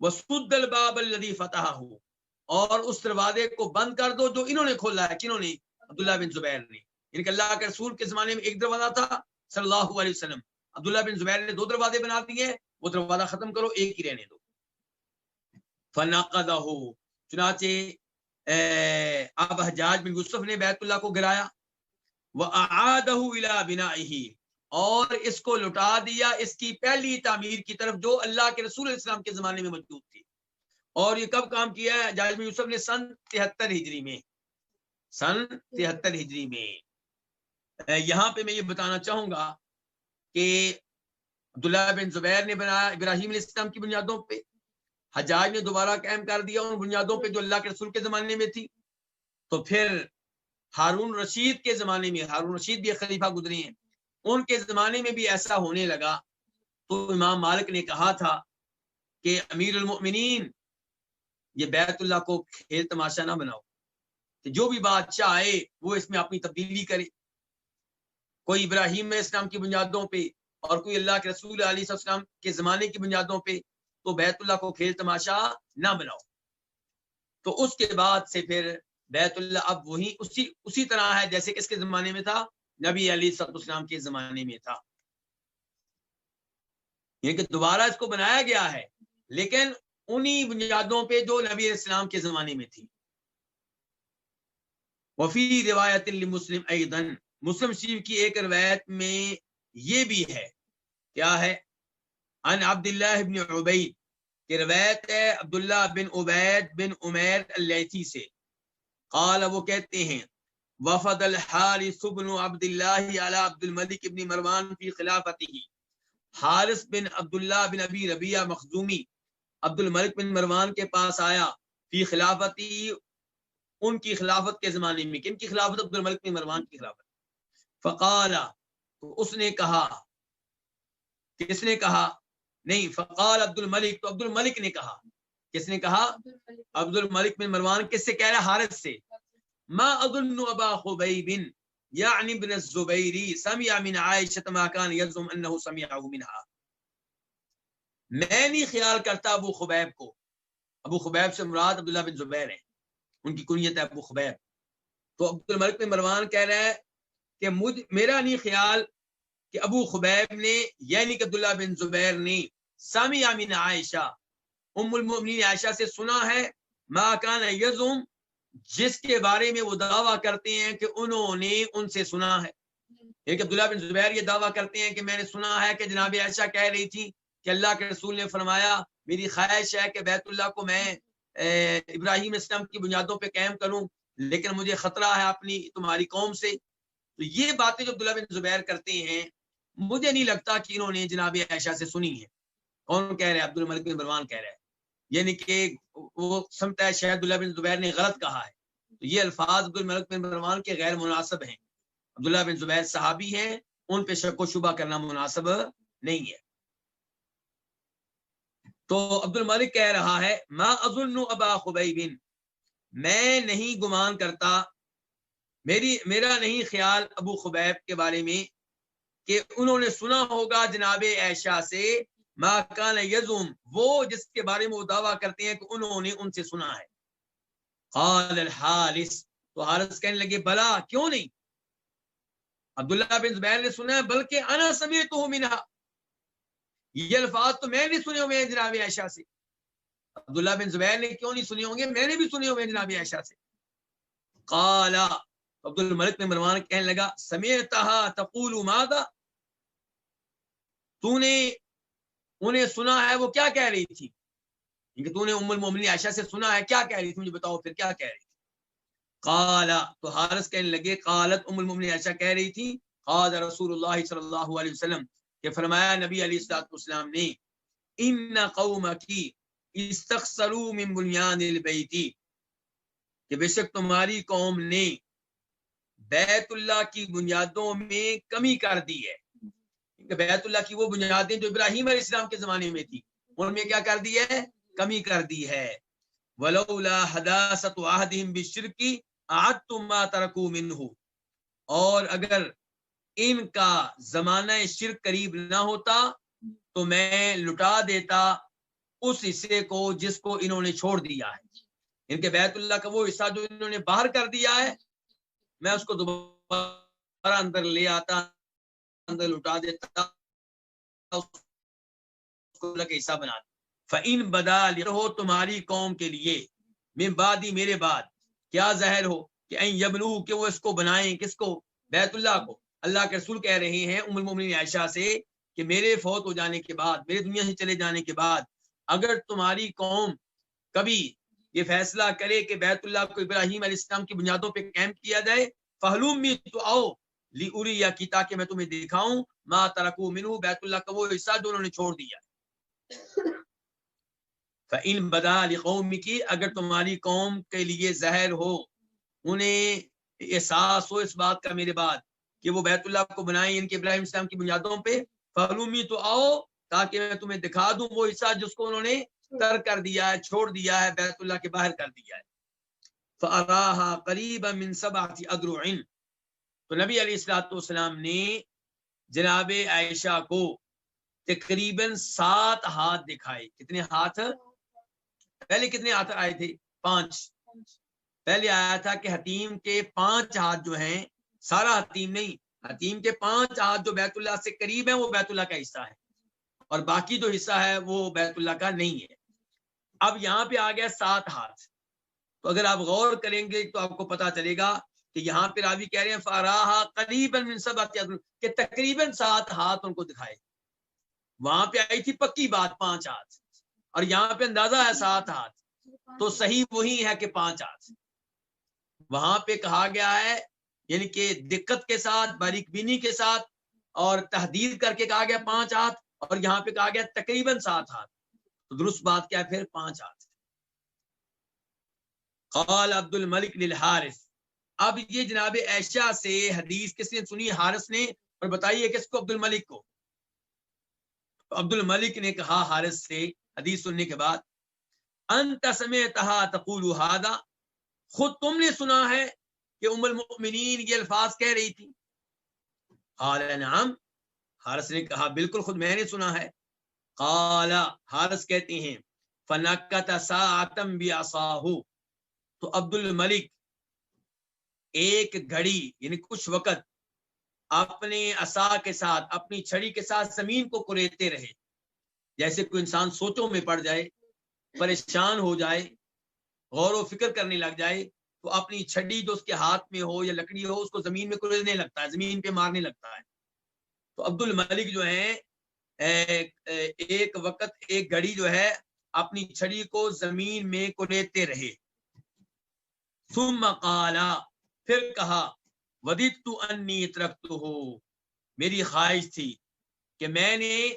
وہ سد الباب الدی فتح ہو اور اس دروازے کو بند کر دو جو انہوں نے کھولا ہے، کنہوں نے؟ عبداللہ بن زبیر نے۔ یعنی کہ اللہ کے رسول کے زمانے میں ایک دروازہ تھا، صلی اللہ علیہ وسلم۔ عبداللہ بن زبیر نے دو دروازے بنا دیے، وہ دروازہ ختم کرو، ایک ہی رہنے دو۔ فناقدہ ہو چنانچہ اب حجاج بن یوسف نے بیت اللہ کو گرایا وہ اعادہ بنا اور اس کو لٹا دیا، اس کی پہلی تعمیر کی طرف جو اللہ کے رسول السلام کے زمانے میں موجود تھی۔ اور یہ کب کام کیا ہے؟ جاج بن یوسف نے سن تہتر ہجری میں۔ سن تہتر ہجری میں۔ یہاں پہ میں یہ بتانا چاہوں گا کہ عبداللہ بن زبیر نے بنایا، ابراہیم علیہ السلام کی بنیادوں پہ۔ حجاج نے دوبارہ قائم کر دیا ان بنیادوں پہ جو اللہ کے رسول کے زمانے میں تھی۔ تو پھر ہارون رشید کے زمانے میں، ہارون رشید بھی خلیفہ گزرے ہیں۔ ان کے زمانے میں بھی ایسا ہونے لگا۔ تو امام مالک نے کہا تھا کہ امیر المؤمنین، یہ بیت اللہ کو کھیل تماشا نہ بناؤ۔ کہ جو بھی بادشاہ آئے، وہ اس میں اپنی تبدیلی کرے۔ کوئی ابراہیم میں اسلام کی بنیادوں پہ اور کوئی اللہ کے رسول علیہ السلام کے زمانے کی بنیادوں پہ تو بیت اللہ کو کھیل تماشا نہ بناؤ۔ تو اس کے بعد سے پھر بیت اللہ اب وہی اسی اسی طرح ہے جیسے کس کے زمانے میں تھا، نبی علی صد اسلام کے زمانے میں تھا۔ یہ کہ دوبارہ اس کو بنایا گیا ہے، لیکن انہی بنیادوں پہ جو نبی اسلام کے زمانے میں تھی۔ وفی روایت مسلم ایدن مسلم شریف کی ایک روایت میں یہ بھی ہے۔ کیا ہے؟ ان عبداللہ بن عبید کہ روایت ہے عبداللہ بن عبید بن عمیر اللیثی سے۔ قال وہ کہتے ہیں، وفد الحارث بن عبداللہ علی عبد الملک بن مروان فی خلافته۔ حارث بن عبداللہ بن ابی ربیہ مخزومی عبد الملک بن مروان کے پاس آیا فی خلافتی، ان کی خلافت کے زمانے میں، کن کی خلافت؟ عبد الملک بن مروان کی خلافت۔ فقال، تو اس نے کہا، کس نے کہا؟ نہیں، فقال عبد الملک، تو عبد الملک نے کہا۔ کس نے کہا؟ عبد الملک بن مروان، کس سے کہہ رہا حارث سے۔ ما اظن ابا خبیب یعنی ابن الزبیری سمع من عائشہ ما کان یزم انه سمعه منها میں نہیں خیال کرتا ابو خبیب کو۔ ابو خبیب سے مراد عبداللہ بن زبیر ہیں۔ ان کی کنیت ہے ابو خبیب۔ تو عبد الملک بن مروان کہہ رہا ہے کہ مجھ، میرا نہیں خیال کہ ابو خبیب نے یعنی کہ عبداللہ بن زبیر نے سامی امین عائشہ۔ ام المؤمنین عائشہ سے سنا ہے، ما کان یزم، جس کے بارے میں وہ دعویٰ کرتے ہیں کہ انہوں نے ان سے سنا ہے۔ ایک عبداللہ بن زبیر یہ دعویٰ کرتے ہیں کہ میں نے سنا ہے کہ جناب عائشہ کہہ رہی تھی کہ اللہ کے رسول نے فرمایا، میری خواہش ہے کہ بیت اللہ کو میں ابراہیم اسلام کی بنیادوں پہ قائم کروں، لیکن مجھے خطرہ ہے اپنی، تمہاری قوم سے۔ تو یہ باتیں جو عبداللہ بن زبیر کرتے ہیں، مجھے نہیں لگتا کہ انہوں نے جناب عائشہ سے سنی ہے کون کہہ رہے عبد الملک بن بروان کہہ رہے ہیں۔ یعنی کہ وہ سمتا ہے شاید عبداللہ بن زبیر نے غلط کہا ہے۔ تو یہ الفاظ عبد الملک بن بروان کے غیر مناسب ہیں۔ عبداللہ بن زبیر صحابی ہیں، ان پہ شک و شبہ کرنا مناسب نہیں ہے۔ تو عبد الملک کہہ رہا ہے، ما اظن ابا خبیب، میں نہیں گمان کرتا، میری، میرا نہیں خیال ابو خبیب کے بارے میں کہ انہوں نے سنا ہوگا جناب عائشہ سے ما کان یزم وہ جس کے بارے میں وہ دعویٰ کرتے ہیں کہ انہوں نے ان سے سنا ہے۔ قال الحارث، تو حارث کہنے لگے، بلا، کیوں نہیں؟ عبداللہ بن زبیر نے سنا ہے، بلکہ انا سمیتو منہا۔ یہ الفاظ تو میں نے سنے ہوئے ہیں جناب عائشہ سے۔ عبداللہ بن زبیر نے کیوں نہیں سنے ہوں گے؟ میں نے بھی سنے ہوئے ہیں جناب عائشہ سے۔ قالا عبد الملک نے مروان کہنے لگا، سمیتہا تقول ماذا؟ تو نے انہیں سنا ہے وہ کیا کہہ رہی تھی؟ کہ تو نے ام المومنی عائشہ سے سنا ہے کیا کہہ رہی تھی؟ مجھے بتاؤ پھر کیا کہہ رہی تھی؟ قالا، تو حارث کہنے لگے، قالت ام المومنی عائشہ کہہ رہی تھی، قال رسول اللہ صلی اللہ علیہ وسلم کہ فرمایا نبی علیہ السلاط والسلام نے، ان قوم کی استخسروا من بنیان البیتی کہ بے شک تمہاری قوم نے بیت اللہ کی بنیادوں میں کمی کر دی ہے۔ بیت اللہ کی وہ بنیادیں جو ابراہیم علیہ السلام کے زمانے میں تھی ان میں کیا کر دی ہے؟ کمی کر دی ہے۔ ولولا حداثت عہدہم بالشرکی اعدتم ما ترکو منہ اور اگر ان کا زمانہ شرک قریب نہ ہوتا تو میں لٹا دیتا اس حصے کو جس کو انہوں نے چھوڑ دیا ہے۔ ان کے بیت اللہ کا وہ حصہ جو انہوں نے باہر کر دیا ہے، میں اس کو دوبارہ اندر لے آتا اندر لٹا دیتا حصہ بنا فعین بدا ہو تمہاری قوم کے لیے میں بعد میرے بعد، کیا زہر ہو کہ یبنو کہ وہ اس کو بنائیں، کس کو؟ بیت اللہ کو۔ اللہ کے رسول کہہ رہے ہیں، ام المومنین عائشہ سے کہ میرے فوت ہو جانے کے بعد، میرے دنیا سے چلے جانے کے بعد، اگر تمہاری قوم کبھی یہ فیصلہ کرے کہ بیت اللہ کو ابراہیم علیہ السلام کی بنیادوں پہ قائم کیا جائے فہلوم بھی تو آؤ۔ لی اری یا کی تاکہ میں تمہیں دکھاؤں، ما ترکو منو بیت اللہ کا وہ حصہ جو انہوں نے چھوڑ دیا فَإِن بَدَا لِقَوْمِ کی اگر تمہاری قوم کے لیے زہر ہو، انہیں احساس ہو اس بات کا میرے بعد کہ وہ بیت اللہ کو بنائیں ان کے ابراہیم اسلام کی بنیادوں پہ فعلومی تو آؤ تاکہ میں تمہیں دکھا دوں وہ حصہ جس کو انہوں نے تر کر دیا ہے، چھوڑ دیا ہے، بیت اللہ کے باہر کر دیا ہے۔ فراہا قریب من سبعت ادرعن تو نبی علیہ السلاۃ والسلام نے جناب عائشہ کو تقریباً سات ہاتھ دکھائے۔ کتنے ہاتھ؟ پہلے کتنے ہاتھ آئے تھے؟ پانچ۔ پہلے آیا تھا کہ حتیم کے پانچ ہاتھ جو ہیں، سارا حتیم نہیں، حتیم کے پانچ ہاتھ جو بیت اللہ سے قریب ہیں، وہ بیت اللہ کا حصہ ہے۔ اور باقی جو حصہ ہے، وہ بیت اللہ کا نہیں ہے۔ اب یہاں پہ آ گیا سات ہاتھ۔ تو اگر آپ غور کریں گے تو آپ کو پتا چلے گا کہ یہاں پہ راوی کہہ رہے ہیں فاراہ قریباً کہ تقریباً سات ہاتھ ان کو دکھائے۔ وہاں پہ آئی تھی پکی بات، پانچ ہاتھ۔ اور یہاں پہ اندازہ ہے سات ہاتھ۔ تو صحیح وہی ہے کہ پانچ ہاتھ۔ وہاں پہ کہا گیا ہے یعنی کہ دقت کے ساتھ، باریک بینی کے ساتھ، اور تحدید کر کے کہا گیا پانچ ہاتھ، اور یہاں پہ کہا گیا تقریباً سات ہاتھ۔ تو درست بات کیا ہے، پھر پانچ ہاتھ۔ قال عبد الملک للحارث۔ اب یہ جناب ایشا سے حدیث کس نے سنی؟ حارث نے، اور بتائیے کس کو؟ عبد الملک کو۔ عبد الملک نے کہا حارث سے حدیث سننے کے بعد، انت سمعتها تقول هذا خود تم نے سنا ہے کہ ام المؤمنین یہ الفاظ کہہ رہی تھی۔ قال نعم، حارث نے کہا بالکل خود میں نے سنا ہے۔ قال، حارث کہتے ہیں، فنکت ساعتم بیعصاہو تو عبد الملک ایک گھڑی یعنی کچھ وقت اپنے اصا کے ساتھ، اپنی چھڑی کے ساتھ زمین کو کریتے رہے۔ جیسے کوئی انسان سوچوں میں پڑ جائے، پریشان ہو جائے، غور و فکر کرنے لگ جائے، تو اپنی چھڑی جو اس کے ہاتھ میں ہو یا لکڑی ہو، اس کو زمین میں کریدنے لگتا ہے، زمین پہ مارنے لگتا ہے۔ تو عبد الملک جو ہے ایک وقت ایک گھڑی جو ہے، اپنی چھڑی کو زمین میں کریتے رہے۔ ثم قالا پھر کہا، ودیت تو انی ترکت ہو میری خواہش تھی کہ میں نے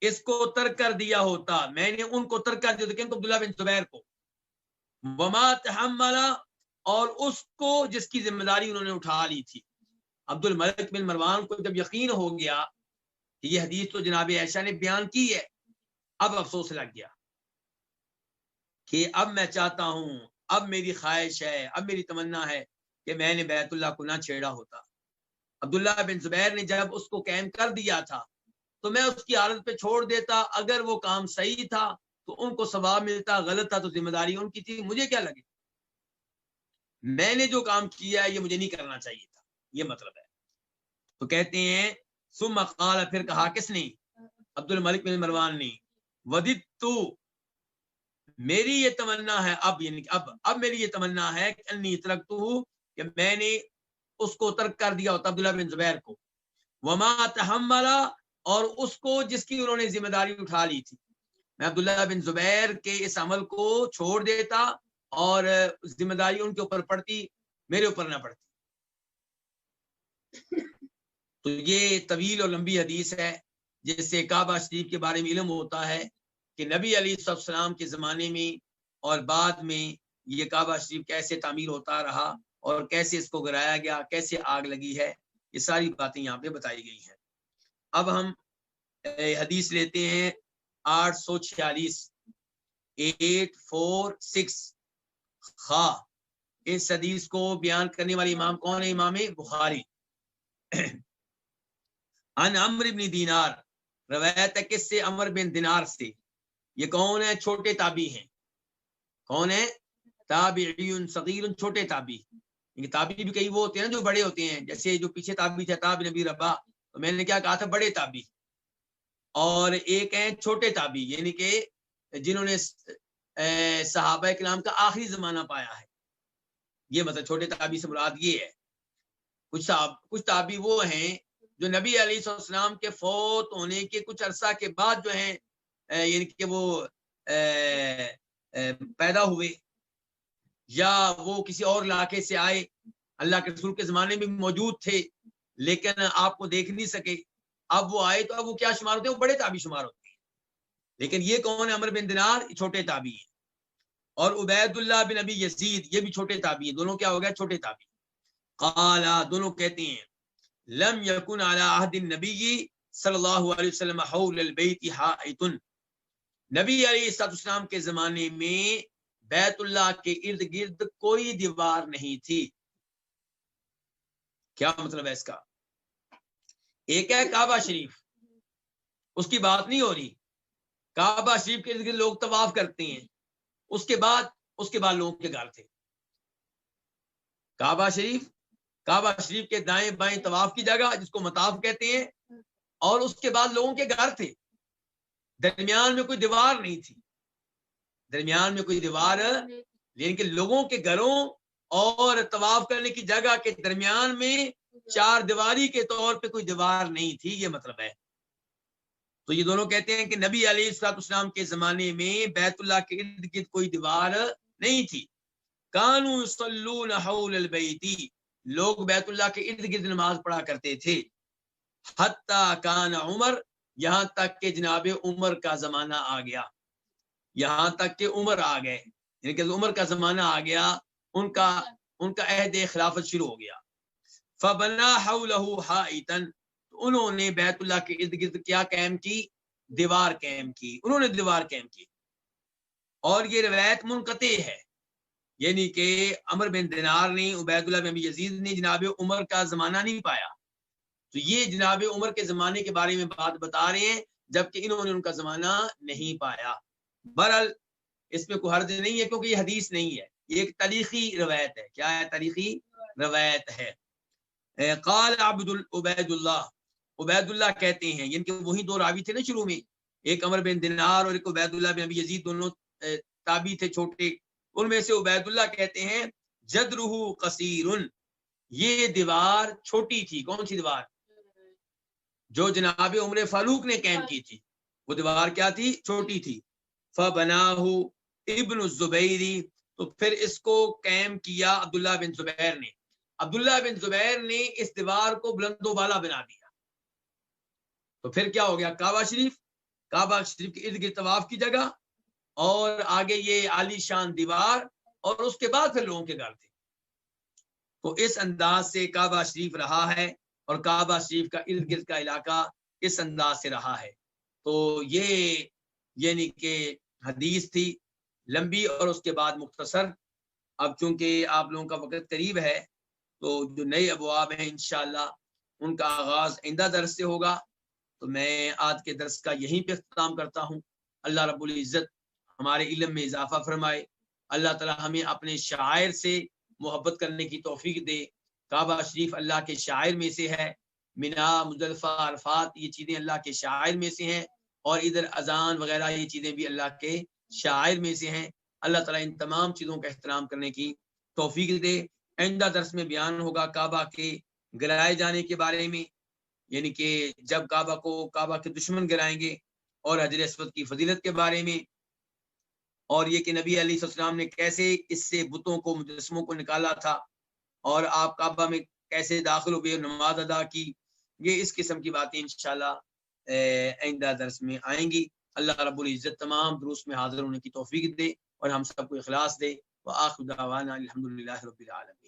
اس کو ترک کر دیا ہوتا، میں نے ان کو ترک کر دیا ہوتا عبداللہ بن زبیر کو۔ وما تحملا اور اس کو جس کی ذمہ داری انہوں نے اٹھا لی تھی۔ عبد الملک بن مروان کو جب یقین ہو گیا کہ یہ حدیث تو جناب عائشہ نے بیان کی ہے، اب افسوس لگ گیا کہ اب میں چاہتا ہوں، اب میری خواہش ہے، اب میری تمنا ہے کہ میں نے بیت اللہ کو نہ چھیڑا ہوتا۔ عبداللہ بن زبیر نے جب اس کو قائم کر دیا تھا، تو میں اس کی حالت پہ چھوڑ دیتا۔ اگر وہ کام صحیح تھا تو ان کو ثواب ملتا، غلط تھا تو ذمہ داری ان کی تھی۔ مجھے کیا لگے؟ میں نے جو کام کیا ہے، یہ مجھے نہیں کرنا چاہیے تھا۔ یہ مطلب ہے۔ تو کہتے ہیں سم قال، پھر کہا، کس نے؟ عبد الملک بن مروان نے۔ ودت تو میری یہ تمنا ہے، اب یعنی اب اب میری یہ تمنا ہے کہ انی تو کہ میں نے اس کو ترک کر دیا ہوتا عبداللہ بن زبیر کو۔ وما تحملا اور اس کو جس کی انہوں نے ذمہ داری اٹھا لی تھی۔ میں عبداللہ بن زبیر کے اس عمل کو چھوڑ دیتا اور ذمہ داری ان کے اوپر پڑتی، میرے اوپر نہ پڑتی۔ تو یہ طویل اور لمبی حدیث ہے، جس سے کعبہ شریف کے بارے میں علم ہوتا ہے کہ نبی علی السلام کے زمانے میں اور بعد میں یہ کعبہ شریف کیسے تعمیر ہوتا رہا۔ اور کیسے اس کو گرایا گیا، کیسے آگ لگی ہے، یہ ساری باتیں یہاں پہ بتائی گئی ہیں۔ اب ہم حدیث لیتے ہیں آٹھ سو چھیالیس، ایٹ فور سکس۔ خا، اس حدیث کو بیان کرنے والی امام کون ہے؟ امام بخاری۔ ان امر بن دینار، روایت ہے کس سے؟ امر بن دینار سے۔ یہ کون ہے چھوٹے تابی ہیں۔ کون ہے تابعی صغیر چھوٹے تابی تابی بھی کئی وہ ہوتے ہیں جو بڑے ہوتے ہیں، جیسے جو پیچھے تابی تھے تاب نبی ربا، تو میں نے کیا کہا تھا، بڑے تابی اور ایک ہیں چھوٹے تابی یعنی کہ جنہوں نے صحابہ کے نام کا آخری زمانہ پایا ہے۔ یہ مطلب چھوٹے تابی سے مراد یہ ہے۔ کچھ کچھ تابی وہ ہیں جو نبی علیہ السلام کے فوت ہونے کے کچھ عرصہ کے بعد جو ہیں یعنی کہ وہ پیدا ہوئے۔ یا وہ کسی اور علاقے سے آئے، اللہ کے رسول کے زمانے میں موجود تھے، لیکن آپ کو دیکھ نہیں سکے۔ اب وہ آئے تو اب وہ کیا شمار ہوتے ہیں؟ وہ بڑے تابی شمار ہوتے ہیں۔ لیکن یہ کون ہے؟ امر بن دینار چھوٹے تابی ہیں۔ اور عبید اللہ بن ابی یزید، یہ بھی چھوٹے تابی ہیں۔ دونوں کیا ہو گیا چھوٹے تابی قالا، دونوں کہتے ہیں، لم یکن علی عہد النبی صلی اللہ علیہ وسلم حول البیت حائط نبی علی اسلام کے زمانے میں بیت اللہ کے ارد گرد کوئی دیوار نہیں تھی۔ کیا مطلب ہے اس کا؟ ایک ہے کعبہ شریف۔ اس کی بات نہیں ہو رہی۔ کعبہ شریف کے ارد گرد لوگ طواف کرتے ہیں۔ اس کے بعد، اس کے بعد لوگوں کے گھر تھے۔ کعبہ شریف کعبہ شریف کے دائیں بائیں طواف کی جگہ جس کو مطاف کہتے ہیں، اور اس کے بعد لوگوں کے گھر تھے۔ درمیان میں کوئی دیوار نہیں تھی۔ درمیان میں کوئی دیوار لیکن کہ لوگوں کے گھروں اور طواف کرنے کی جگہ کے درمیان میں چار دیواری کے طور پہ کوئی دیوار نہیں تھی یہ مطلب ہے۔ تو یہ دونوں کہتے ہیں کہ نبی علیہ السلاط اسلام کے زمانے میں بیت اللہ کے ارد گرد کوئی دیوار نہیں تھی۔ کانو صلون حول البیتی لوگ بیت اللہ کے ارد گرد نماز پڑھا کرتے تھے۔ حتی کان عمر یہاں تک کہ جناب عمر کا زمانہ آ گیا۔ یہاں تک کہ عمر آ گئے۔ یعنی کہ عمر کا زمانہ آ گیا، ان کا ان کا عہد خلافت شروع ہو گیا۔ فبنا حائطا انہوں نے بیت اللہ کے ارد گرد کیا قائم کی؟ دیوار قائم کی۔ انہوں نے دیوار قائم کی۔ اور یہ روایت منقطع ہے۔ یعنی کہ امر بن دینار نے، عبید اللہ بن یزید نے جناب عمر کا زمانہ نہیں پایا۔ تو یہ جناب عمر کے زمانے کے بارے میں بات بتا رہے ہیں، جبکہ انہوں نے ان کا زمانہ نہیں پایا۔ برحال اس میں کوئی حرض نہیں ہے کیونکہ یہ حدیث نہیں ہے، یہ ایک تاریخی روایت ہے۔ کیا ہے تاریخی روایت ہے؟ قال عبد العبید اللہ عبید اللہ کہتے ہیں یعنی کہ وہی دو راوی تھے نا شروع میں۔ ایک امر بن دینار اور ایک عبید اللہ بن ابی یزید، دونوں تابی تھے چھوٹے۔ ان میں سے عبید اللہ کہتے ہیں جد روح کثیر یہ دیوار چھوٹی تھی۔ کون سی دیوار؟ جو جناب عمر فاروق نے قائم کی تھی۔ وہ دیوار کیا تھی؟ چھوٹی تھی۔ فبنا ابن الزبیری، تو پھر اس کو قائم کیا عبداللہ بن زبیر نے۔ عبداللہ بن زبیر نے اس دیوار کو بلند و بالا بنا دیا۔ تو پھر کیا ہو گیا؟ کعبہ شریف۔ کعبہ شریف کے ارد گرد طواف کی جگہ اور آگے یہ عالی شان دیوار اور اس کے بعد پھر لوگوں کے گھر تھے۔ تو اس انداز سے کعبہ شریف رہا ہے اور کعبہ شریف کا ارد گرد کا علاقہ اس انداز سے رہا ہے۔ تو یہ یعنی کہ حدیث تھی، لمبی اور اس کے بعد مختصر۔ اب چونکہ آپ لوگوں کا وقت قریب ہے، تو جو نئے ابواب ہیں، انشاءاللہ ان کا آغاز آئندہ درس سے ہوگا۔ تو میں آج کے درس کا یہیں پہ اختتام کرتا ہوں۔ اللہ رب العزت ہمارے علم میں اضافہ فرمائے۔ اللہ تعالی ہمیں اپنے شاعر سے محبت کرنے کی توفیق دے۔ کعبہ شریف اللہ کے شاعر میں سے ہے، مینا مدلفہ عرفات، یہ چیزیں اللہ کے شاعر میں سے ہیں۔ اور ادھر اذان وغیرہ یہ چیزیں بھی اللہ کے شاعر میں سے ہیں۔ اللہ تعالیٰ ان تمام چیزوں کا احترام کرنے کی توفیق دے۔ آئندہ درس میں بیان ہوگا کعبہ کے گرائے جانے کے بارے میں یعنی کہ جب کعبہ کو کعبہ کے دشمن گرائیں گے اور حضر اسود کی فضیلت کے بارے میں۔ اور یہ کہ نبی علیہ السلام نے کیسے اس سے بتوں کو، مجسموں کو نکالا تھا اور آپ کعبہ میں کیسے داخل ہوئے نماز ادا کی، یہ اس قسم کی باتیں انشاءاللہ آئندہ درس میں آئیں گی۔ اللہ رب العزت تمام دروس میں حاضر ہونے کی توفیق دے اور ہم سب کو اخلاص دے۔ وآخر دعوانا الحمد للہ رب العالمین۔